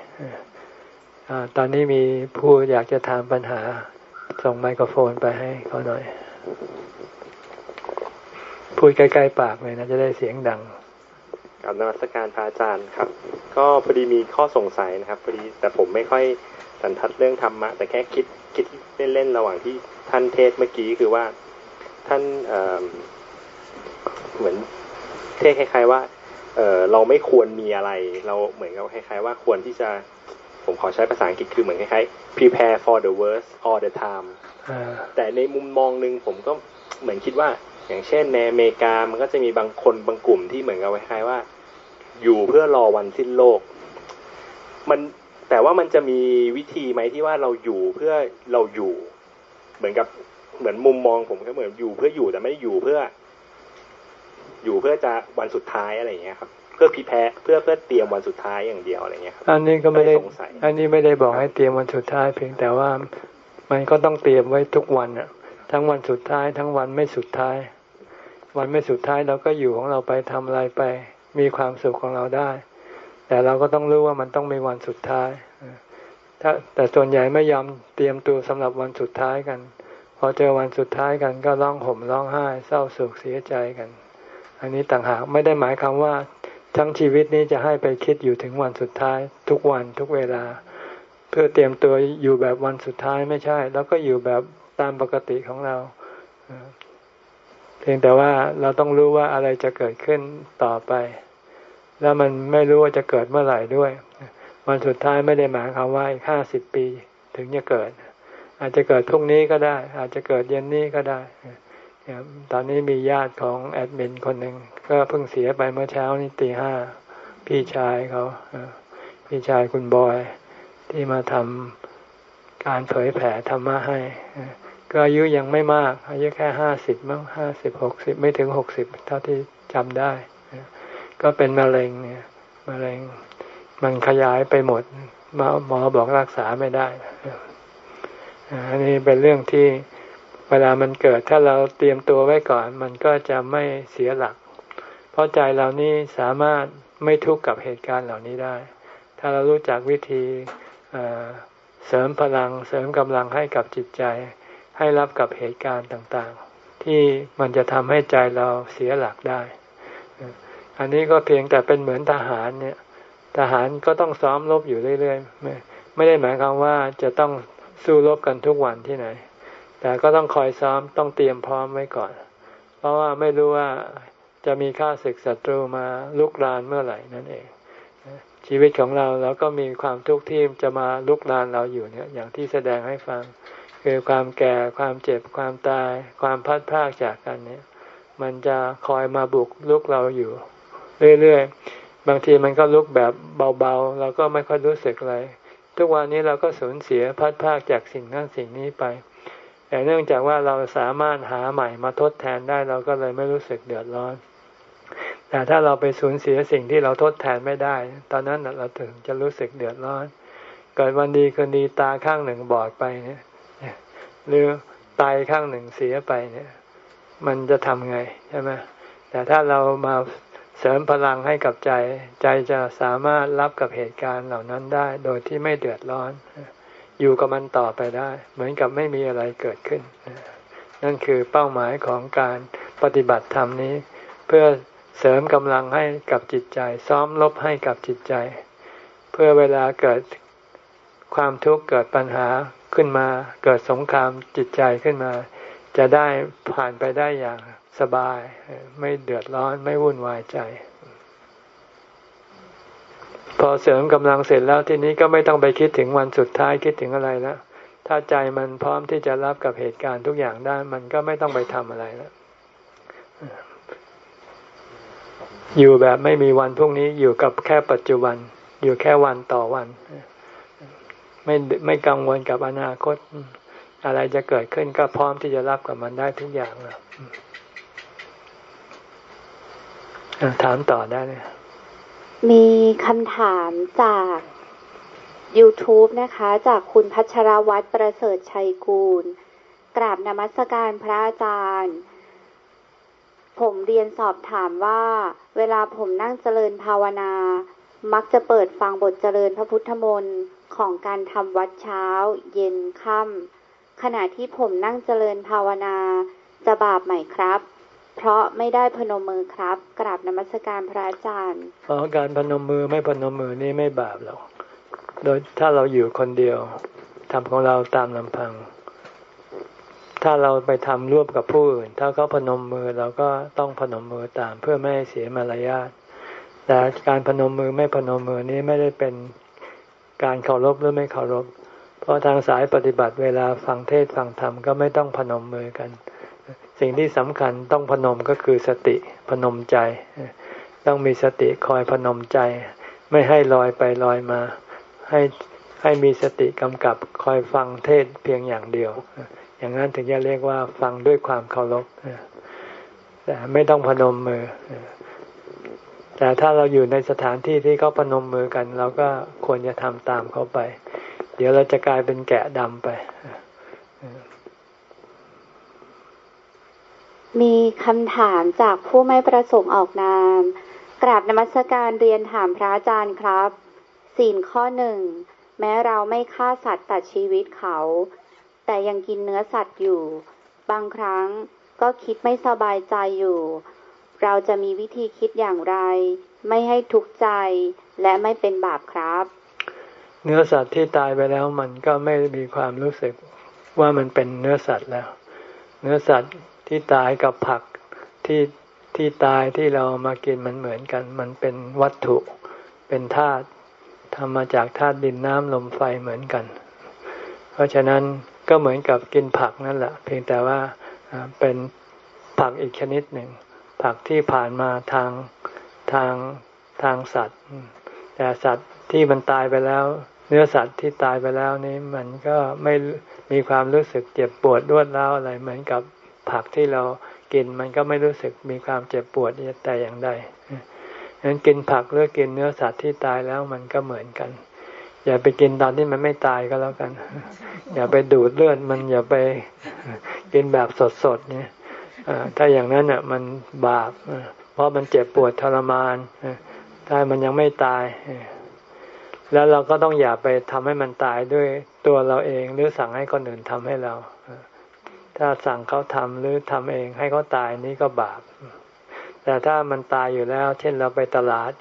อตอนนี้มีผู้อยากจะถามปัญหา ส่งไมโครโฟนไปให้เขาหน่อย พูดใกล้ๆปากเลยนะจะได้เสียงดังกับนวัตการพระอาจารย์ครับ ก็พอดีมีข้อสงสัยนะครับพอดีแต่ผมไม่ค่อยสันทัดเรื่องธรรมะ แต่แค่คิดคิดเล่นๆระหว่างที่ท่านเทศเมื่อกี้คือว่าท่านเเหมือนเทศคล้ายๆว่าเเราไม่ควรมีอะไร เราเหมือนกับคล้ายๆว่าควรที่จะ ผมขอใช้ภาษาอังกฤษคือเหมือนคล้ายๆ prepare for the worst all the time แต่ในมุมมองหนึ่งผมก็เหมือนคิดว่า อย่างเช่นในอเมริกามันก็จะมีบางคนบางกลุ่มที่เหมือนกับคล้ายๆว่า อยู่เพื่อรอวันสิ้นโลก มันแต่ว่ามันจะมีวิธีไหมที่ว่าเราอยู่เพื่อเราอยู่ เหมือนกับเหมือนมุมมองผมก็เหมือนอยู่เพื่ออยู่แต่ไม่ได้อยู่เพื่อ อยู่เพื่อจะวันสุดท้ายอะไรอย่างเงี้ยครับ เพื่อพิแพ้เพื่อเพื่อเตรียมวันสุดท้ายอย่างเดียวอะไรเงี้ยครับอันนี้ก็ไม่ได้อันนี้ไม่ได้บอกให้เตรียมวันสุดท้ายเพียงแต่ว่ามันก็ต้องเตรียมไว้ทุกวันอะทั้งวันสุดท้ายทั้งวันไม่สุดท้าย วันไม่สุดท้ายเราก็อยู่ของเราไปทำอะไรไป มีความสุขของเราได้ แต่เราก็ต้องรู้ว่ามันต้องมีวันสุดท้ายถ้าแต่ส่วนใหญ่ไม่ยอมเตรียมตัวสำหรับวันสุดท้ายกัน พอเจอวันสุดท้ายกันก็ร้องห่มร้องไห้ เศร้าโศกเสียใจกัน อันนี้ต่างหากไม่ได้หมายความว่า ทั้งชีวิตนี้จะให้ไปคิดอยู่ถึงวันสุดท้าย ทุกวันทุกเวลา เพื่อเตรียมตัวอยู่แบบวันสุดท้ายไม่ใช่ แล้วก็อยู่แบบตามปกติของเรา เพียงแต่ว่าเราต้องรู้ว่าอะไรจะเกิดขึ้นต่อไป แล้วมันไม่รู้ว่าจะเกิดเมื่อไหร่ด้วย วันสุดท้ายไม่ได้หมายความว่าอีกห้าสิบปีถึงจะเกิด อาจจะเกิดพรุ่งนี้ก็ได้ อาจจะเกิดเย็นนี้ก็ได้ ตอนนี้มีญาติของแอดมินคนหนึ่งก็เพิ่งเสียไปเมื่อเช้านี้ตีห้าพี่ชายเขาพี่ชายคุณบอยที่มาทำการเผยแผ่ธรรมะให้ ก็อายุยังไม่มาก อายุแค่ห้าสิบมั้งห้าสิบหกสิบไม่ถึงหกสิบเท่าที่จำได้ ก็เป็นมะเร็งเนี่ยมะเร็งมันขยายไปหมดหมอบอกรักษาไม่ได้อันนี้เป็นเรื่องที่ เวลามันเกิดถ้าเราเตรียมตัวไว้ก่อน มันก็จะไม่เสียหลัก เพราะใจเรานี้สามารถไม่ทุกข์กับเหตุการณ์เหล่านี้ได้ ถ้าเรารู้จักวิธีเสริมพลังเสริมกำลังให้กับจิตใจ ให้รับกับเหตุการณ์ต่างๆ ที่มันจะทำให้ใจเราเสียหลักได้ อันนี้ก็เพียงแต่เป็นเหมือนทหารเนี่ย ทหารก็ต้องซ้อมรบอยู่เรื่อยๆ ไม่ไม่ได้หมายความว่าจะต้องสู้รบกันทุกวันที่ไหน แต่ก็ต้องคอยซ้อมต้องเตรียมพร้อมไว้ก่อน เพราะว่าไม่รู้ว่าจะมีข้าศึกศัตรูมาลุกรานเมื่อไหร่นั่นเอง ชีวิตของเราเราก็มีความทุกข์ที่จะมาลุกรานเราอยู่เนี่ยอย่างที่แสดงให้ฟัง คือความแก่ความเจ็บความตาย ความพัดพลากจากกันเนี่ย มันจะคอยมาบุกลุกเราอยู่ เรื่อยๆ บางทีมันก็ลุกแบบเบาๆ เราก็ไม่ค่อยรู้สึกอะไร ทุกวันนี้เราก็สูญเสียพัดพากจากสิ่งนั้นสิ่งนี้ไป แต่เนื่องจากว่าเราสามารถหาใหม่มาทดแทนได้เราก็เลยไม่รู้สึกเดือดร้อน แต่ถ้าเราไปสูญเสียสิ่งที่เราทดแทนไม่ได้ ตอนนั้นเราถึงจะรู้สึกเดือดร้อน เกิดวันดีคืนดีตาข้างหนึ่งบอดไปเนี่ยหรือไตข้างหนึ่งเสียไปเนี่ย มันจะทำไงใช่ไหมแต่ถ้าเรามาเสริมพลังให้กับใจ ใจจะสามารถรับกับเหตุการณ์เหล่านั้นได้ โดยที่ไม่เดือดร้อน อยู่กับมันต่อไปได้ เหมือนกับไม่มีอะไรเกิดขึ้น นั่นคือเป้าหมายของการปฏิบัติธรรมนี้ เพื่อเสริมกำลังให้กับจิตใจ ซ้อมลบให้กับจิตใจ เพื่อเวลาเกิดความทุกข์เกิดปัญหาขึ้นมา เกิดสงครามจิตใจขึ้นมา จะได้ผ่านไปได้อย่างสบาย ไม่เดือดร้อนไม่วุ่นวายใจ พอเสริมกำลังเสร็จแล้วทีนี้ก็ไม่ต้องไปคิดถึงวันสุดท้ายคิดถึงอะไรแล้วถ้าใจมันพร้อมที่จะรับกับเหตุการณ์ทุกอย่างได้ มันก็ไม่ต้องไปทำอะไรแล้วอยู่แบบไม่มีวันพรุ่งนี้อยู่กับแค่ปัจจุบัน อยู่แค่วันต่อวัน ไม่ไม่กังวลกับอนาคต อะไรจะเกิดขึ้นก็พร้อมที่จะรับกับมันได้ทุกอย่างแล้วถามต่อได้เลย มีคำถามจาก YouTube นะคะ จากคุณพัชรวัตรประเสริฐชัยกูล กราบนมัสการพระอาจารย์ ผมเรียนสอบถามว่า เวลาผมนั่งเจริญภาวนา มักจะเปิดฟังบทเจริญพระพุทธมนต์ของการทำวัดเช้า เย็นค่ำขณะที่ผมนั่งเจริญภาวนา จะบาปไหมครับ เพราะไม่ได้พนมมือครับ กราบนมัสการพระอาจารย์อ๋อการพนมมือไม่พนมมือนี่ไม่บาปหรอกโดยถ้าเราอยู่คนเดียวทำของเราตามลำพัง ถ้าเราไปทำร่วมกับผู้อื่น ถ้าเขาพนมมือเราก็ต้องพนมมือตามเพื่อไม่ให้เสียมารยาทแต่การพนมมือไม่พนมมือนี้ไม่ได้เป็นการเคารพหรือไม่เคารพ เพราะทางสายปฏิบัติเวลาฟังเทศฟังธรรมก็ไม่ต้องพนมมือกัน สิ่งที่สำคัญต้องพนมก็คือสติพนมใจ ต้องมีสติคอยพนมใจ ไม่ให้ลอยไปลอยมา ให้ให้มีสติกำกับคอยฟังเทศเพียงอย่างเดียว อย่างนั้นถึงจะเรียกว่าฟังด้วยความเคารพแต่ไม่ต้องพนมมือ แต่ถ้าเราอยู่ในสถานที่ที่เขาพนมมือกัน เราก็ควรจะทำตามเขาไป เดี๋ยวเราจะกลายเป็นแกะดำไป มีคำถามจากผู้ไม่ประสงค์ออกนาม กราบนมัสการเรียนถามพระอาจารย์ครับศีลข้อหนึ่ง แม้เราไม่ฆ่าสัตว์ตัดชีวิตเขา แต่ยังกินเนื้อสัตว์อยู่ บางครั้งก็คิดไม่สบายใจอยู่ เราจะมีวิธีคิดอย่างไร ไม่ให้ทุกข์ใจและไม่เป็นบาปครับ เนื้อสัตว์ที่ตายไปแล้วมันก็ไม่มีความรู้สึกว่ามันเป็นเนื้อสัตว์แล้ว เนื้อสัตว์ ที่ตายกับผักที่ที่ตายที่เรามากินมันเหมือนกัน มันเป็นวัตถุเป็นธาตุทำมาจากธาตุดินน้ำลมไฟเหมือนกัน เพราะฉะนั้นก็เหมือนกับกินผักนั่นแหละ เพียงแต่ว่าเป็นผักอีกชนิดหนึ่ง ผักที่ผ่านมาทางทางทางสัตว์ แต่สัตว์ที่มันตายไปแล้ว เนื้อสัตว์ที่ตายไปแล้วนี่มันก็ไม่มีความรู้สึกเจ็บปวดรวดร้าวอะไรเหมือนกับ ผักที่เรากินมันก็ไม่รู้สึกมีความเจ็บปวดแต่อย่างใดงั้นกินผักหรือกินเนื้อสัตว์ที่ตายแล้วมันก็เหมือนกัน อย่าไปกินตอนที่มันไม่ตายก็แล้วกัน อย่าไปดูดเลือดมันอย่าไปกินแบบสดๆเนี่ยถ้าอย่างนั้นอะมันบาปเพราะมันเจ็บปวดทรมานถ้ามันยังไม่ตาย แล้วเราก็ต้องอย่าไปทำให้มันตายด้วยตัวเราเองหรือสั่งให้คนอื่นทำให้เรา ถ้าสั่งเขาทำหรือทำเองให้เขาตายนี่ก็บาป แต่ถ้ามันตายอยู่แล้ว เช่นเราไปตลาด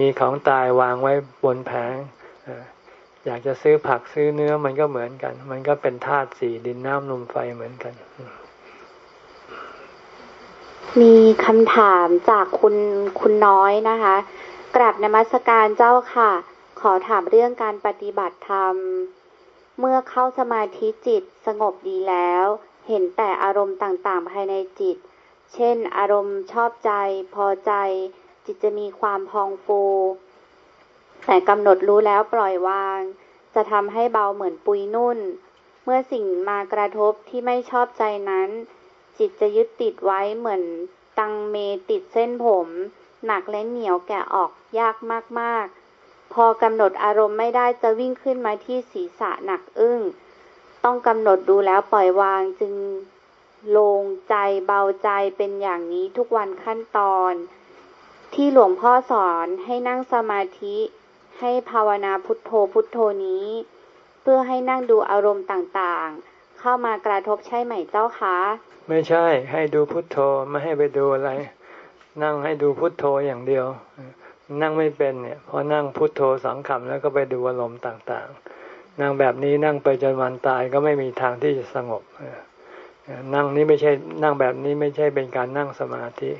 มีของตายวางไว้บนแผงอยากจะซื้อผักซื้อเนื้อมันก็เหมือนกัน มันก็เป็นธาตุสี่ดินน้ำลมไฟเหมือนกัน มีคำถามจากคุณคุณน้อยนะคะ กราบนมัสการเจ้าค่ะ ขอถามเรื่องการปฏิบัติธรรม เมื่อเข้าสมาธิจิตสงบดีแล้ว เห็นแต่อารมณ์ต่างๆ ภายในจิต เช่น อารมณ์ชอบใจ พอใจ จิตจะมีความพองฟู แต่กำหนดรู้แล้วปล่อยวาง จะทำให้เบาเหมือนปุยนุ่น เมื่อสิ่งมากระทบที่ไม่ชอบใจนั้น จิตจะยึดติดไว้เหมือนตังเมติดเส้นผม หนักและเหนียวแกะออกยากมากๆ พอกำหนดอารมณ์ไม่ได้จะวิ่งขึ้นมาที่ศีรษะหนักอึ้ง ต้องกำหนดดูแล้วปล่อยวางจึงโลงใจเบาใจเป็นอย่างนี้ทุกวันขั้นตอน ที่หลวงพ่อสอนให้นั่งสมาธิให้ภาวนาพุทโธพุทโธนี้ เพื่อให้นั่งดูอารมณ์ต่างๆ เข้ามากระทบใช่ไหมเจ้าคะ ไม่ใช่ให้ดูพุทโธไม่ให้ไปดูอะไร นั่งให้ดูพุทโธอย่างเดียว นั่งไม่เป็นเนี่ยพอนั่งพุทโธสองคำแล้วก็ไปดูอารมณ์ต่างๆ นั่งแบบนี้นั่งไปจนวันตายก็ไม่มีทางที่จะสงบนั่งนี้ไม่ใช่นั่งแบบนี้ไม่ใช่เป็นการนั่งสมาธิ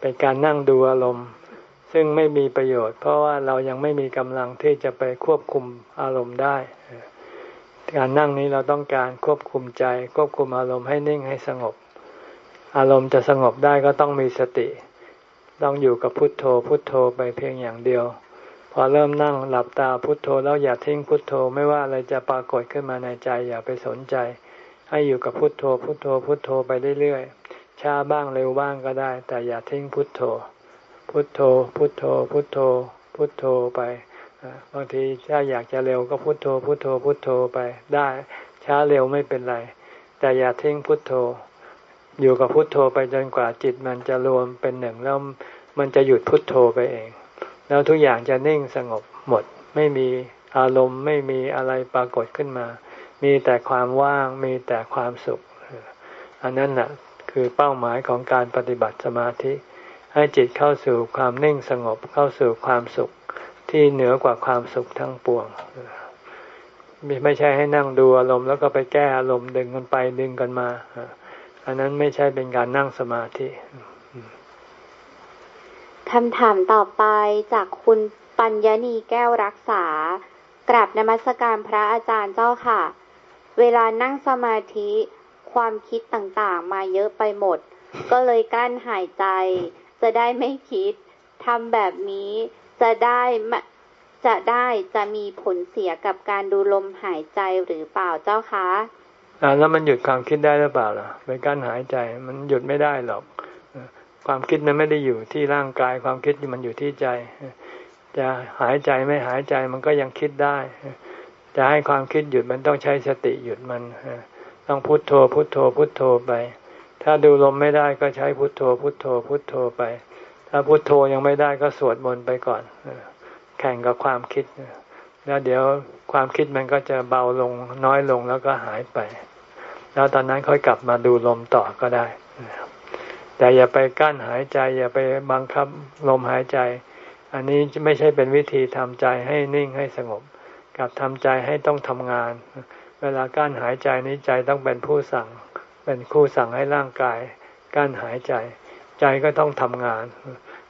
เป็นการนั่งดูอารมณ์ ซึ่งไม่มีประโยชน์ เพราะว่าเรายังไม่มีกำลังที่จะไปควบคุมอารมณ์ได้ การนั่งนี้เราต้องการควบคุมใจ ควบคุมอารมณ์ให้นิ่งให้สงบ อารมณ์จะสงบได้ก็ต้องมีสติ ต้องอยู่กับพุทโธพุทโธไปเพียงอย่างเดียว อเริ่มนั่งหลับตาพุทโธแล้วอย่าทิ้งพุทโธไม่ว่าอะไรจะปรากฏขึ้นมาในใจ อย่าไปสนใจ ให้อยู่กับพุทโธพุทโธพุทโธไปเรื่อยๆช้าบ้างเร็วบ้างก็ได้ แต่อย่าทิ้งพุทโธ พุทโธ พุทโธ พุทโธ พุทโธไปบางทีถ้าอยากจะเร็วก็พุทโธ พุทโธ พุทโธไปได้ ช้าเร็วไม่เป็นไร แต่อย่าทิ้งพุทโธ อยู่กับพุทโธไปจนกว่าจิตมันจะรวมเป็นหนึ่งแล้วมันจะหยุดพุทโธไปเอง แล้วทุกอย่างจะนิ่งสงบหมด ไม่มีอารมณ์ไม่มีอะไรปรากฏขึ้นมา มีแต่ความว่างมีแต่ความสุข อันนั้นแหละคือเป้าหมายของการปฏิบัติสมาธิ ให้จิตเข้าสู่ความนิ่งสงบเข้าสู่ความสุขที่เหนือกว่าความสุขทั้งปวงไม่ใช่ให้นั่งดูอารมณ์แล้วก็ไปแก้อารมณ์ดึงกันไปดึงกันมา อันนั้นไม่ใช่เป็นการนั่งสมาธิ คำถามต่อไปจากคุณปัญญณีแก้วรักษากราบนมัสการพระอาจารย์เจ้าค่ะ เวลานั่งสมาธิความคิดต่างๆ มาเยอะไปหมด ก็เลยกั้นหายใจ จะได้ไม่คิดทำแบบนี้จะได้จะได้จะมีผลเสียกับการดูลมหายใจหรือเปล่าเจ้าคะอ่าแล้วมันหยุดความคิดได้หรือเปล่าล่ะไปกั้นหายใจมันหยุดไม่ได้หรอก ความคิดมันไม่ได้อยู่ที่ร่างกาย ความคิดมันอยู่ที่ใจ จะหายใจไม่หายใจมันก็ยังคิดได้ จะให้ความคิดหยุดมันต้องใช้สติหยุดมัน ต้องพุโทโธ พุโทโธ พุโทโธไป ถ้าดูลมไม่ได้ก็ใช้พุโทโธ พุโทโธ พุโทโธไป ถ้าพุโทโธยังไม่ได้ก็สวดมนต์ไปก่อน แข่งกับความคิด แล้วเดี๋ยวความคิดมันก็จะเบาลงน้อยลงแล้วก็หายไป แล้วตอนนั้นค่อยกลับมาดูลมต่อก็ได้ แต่อย่าไปกั้นหายใจ อย่าไปบังคับลมหายใจ อันนี้ไม่ใช่เป็นวิธีทำใจให้นิ่งให้สงบ กับทำใจให้ต้องทำงาน เวลากั้นหายใจนี้ใจต้องเป็นผู้สั่ง เป็นผู้สั่งให้ร่างกายกั้นหายใจ ใจก็ต้องทำงาน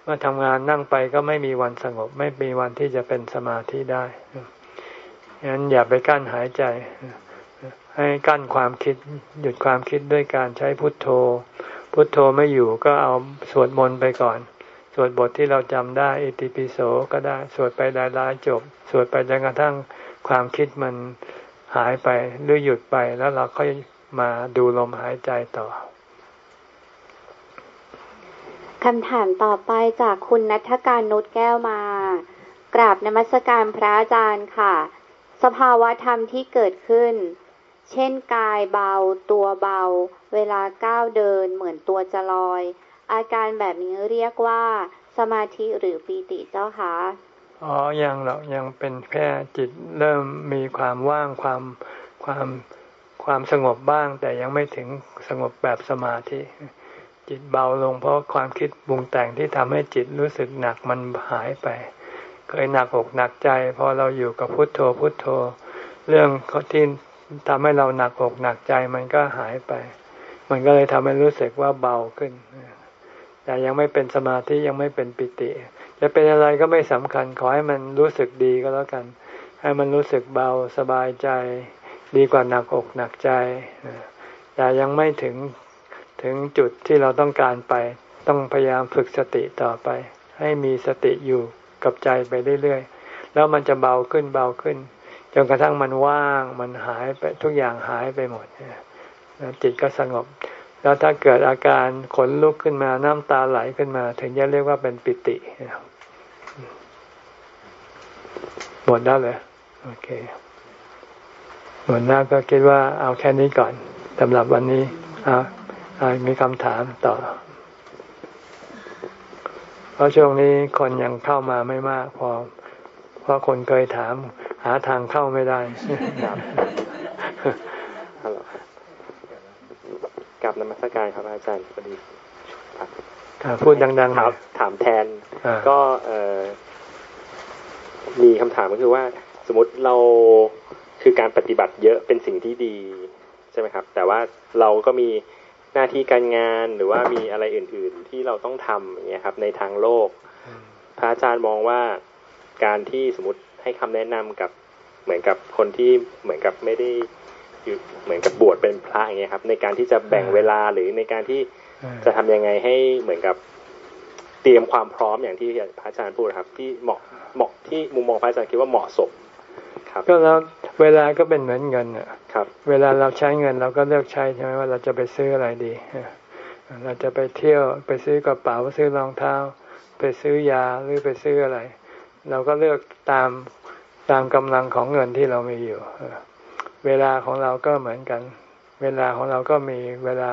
เมื่อทำงานนั่งไปก็ไม่มีวันสงบ ไม่มีวันที่จะเป็นสมาธิได้ฉะนั้นอย่าไปกั้นหายใจ ให้กั้นความคิด หยุดความคิดด้วยการใช้พุทโธ พุทโธไม่อยู่ก็เอาสวดมนต์ไปก่อน สวดบทที่เราจำได้อิติปิโสก็ได้สวดไปหลายๆจบ สวดไปจนกระทั่งความคิดมันหายไปหรือหยุดไปแล้วเราค่อยมาดูลมหายใจต่อคำถามต่อไปจากคุณนัทการนุชแก้วมา กราบนมัสการพระอาจารย์ค่ะ สภาวะธรรมที่เกิดขึ้น เช่นกายเบา ตัวเบา เวลาก้าวเดินเหมือนตัวจะลอย อาการแบบนี้เรียกว่า สมาธิหรือปีติเจ้าคะอ๋อยังหรอกยังเป็นแค่จิตเริ่มมีความว่างความความความสงบบ้าง แต่ยังไม่ถึงสงบแบบสมาธิ จิตเบาลงเพราะความคิดบุงแต่งที่ทำให้จิตรู้สึกหนักมันหายไป เคยหนักอกหนักใจ พอเราอยู่กับพุทโธพุทโธ เรื่องที่ ทำให้เราหนักอกหนักใจมันก็หายไป มันก็เลยทำให้รู้สึกว่าเบาขึ้น แต่ยังไม่เป็นสมาธิยังไม่เป็นปิติ จะเป็นอะไรก็ไม่สำคัญขอให้มันรู้สึกดีก็แล้วกัน ให้มันรู้สึกเบาสบายใจ ดีกว่าหนักอกหนักใจ แต่ยังไม่ถึงถึงจุดที่เราต้องการไป ต้องพยายามฝึกสติต่อไป ให้มีสติอยู่กับใจไปเรื่อยๆ แล้วมันจะเบาขึ้นเบาขึ้น จนกระทั่งมันว่างมันหายไปทุกอย่างหายไปหมดจิตก็สงบ แล้วถ้าเกิดอาการขนลุกขึ้นมาน้ำตาไหลขึ้นมา ถึงจะเรียกว่าเป็นปิติหมดแล้วเลยโอเคหมดแล้วก็คิดว่าเอาแค่นี้ก่อนสำหรับวันนี้อ่ามีคำถามต่อ เพราะช่วงนี้คนยังเข้ามาไม่มากพอเพราะคนเคยถาม หาทางเข้าไม่ได้กับนมัสการครับอาจารย์พอดีพูดดังๆครับ ถามแทน ก็เออมีคำถามก็คือว่า สมมติเราคือการปฏิบัติเยอะเป็นสิ่งที่ดีใช่ไหมครับ แต่ว่าเราก็มีหน้าที่การงานหรือว่ามีอะไรอื่น ๆ ที่เราต้องทำอย่างเงี้ยครับ ในทางโลก พระอาจารย์มองว่าการที่สมมติ ให้คำแนะนำกับเหมือนกับคนที่เหมือนกับไม่ได้อยู่เหมือนกับบวชเป็นพระอย่างเงี้ยครับ ในการที่จะแบ่งเวลาหรือในการที่จะทำยังไงให้เหมือนกับเตรียมความพร้อมอย่างที่พระอาจารย์พูดครับ ที่เหมาะเหมาะที่มุมมองพระอาจารย์คิดว่าเหมาะสมครับ ก็แล้วเวลาก็เป็นเหมือนเงินอะครับ เวลาเราใช้เงินเราก็เลือกใช้ใช่ไหมว่าเราจะไปซื้ออะไรดีเราจะไปเที่ยวไปซื้อกระเป๋าซื้อรองเท้า ไปซื้อยาหรือไปซื้ออะไร เราก็เลือกตาม ตามกำลังของเงินที่เรามีอยู่ เวลาของเราก็เหมือนกัน เวลาของเราก็มีเวลา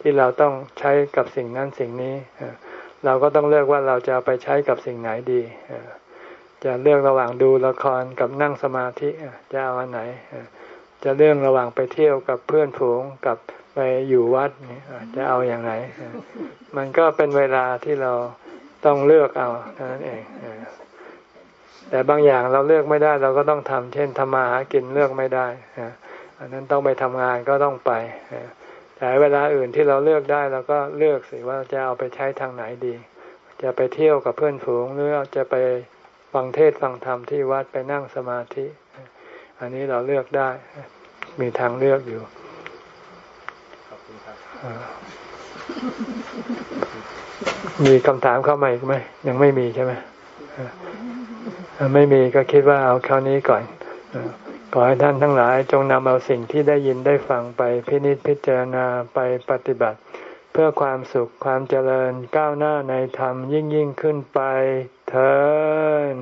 ที่เราต้องใช้กับสิ่งนั้นสิ่งนี้ เราก็ต้องเลือกว่าเราจะไปใช้กับสิ่งไหนดีจะเลือกระหว่างดูละครกับนั่งสมาธิจะเอาอันไหน จะเรื่องระหว่างไปเที่ยวกับเพื่อนฝูงกับไปอยู่วัดจะเอาอย่างไรเออมันก็เป็นเวลาที่เราต้องเลือกเอาเท่านั้นเองเอ แต่บางอย่างเราเลือกไม่ได้เราก็ต้องทำเช่นทำมาหากินเลือกไม่ได้เอออันนั้นต้องไปทำงานก็ต้องไปเออแต่เวลาอื่นที่เราเลือกได้เราก็เลือกสิว่าจะเอาไปใช้ทางไหนดี จะไปเที่ยวกับเพื่อนฝูงหรือจะไปฟังเทศน์ฟังธรรมที่วัดไปนั่งสมาธิ อันนี้เราเลือกได้ มีทางเลือกอยู่อ่ามีคำถามเข้ามาอีกไหมยังไม่มีใช่ไหมอ่าถ้า ไม่มีก็คิดว่าเอาคราวนี้ก่อนอ่าขอให้ท่านทั้งหลายจงนำเอาสิ่งที่ได้ยินได้ฟังไปพินิจพิจารณาไปปฏิบัติ เพื่อความสุขความเจริญก้าวหน้าในธรรมยิ่งยิ่งขึ้นไปเถิด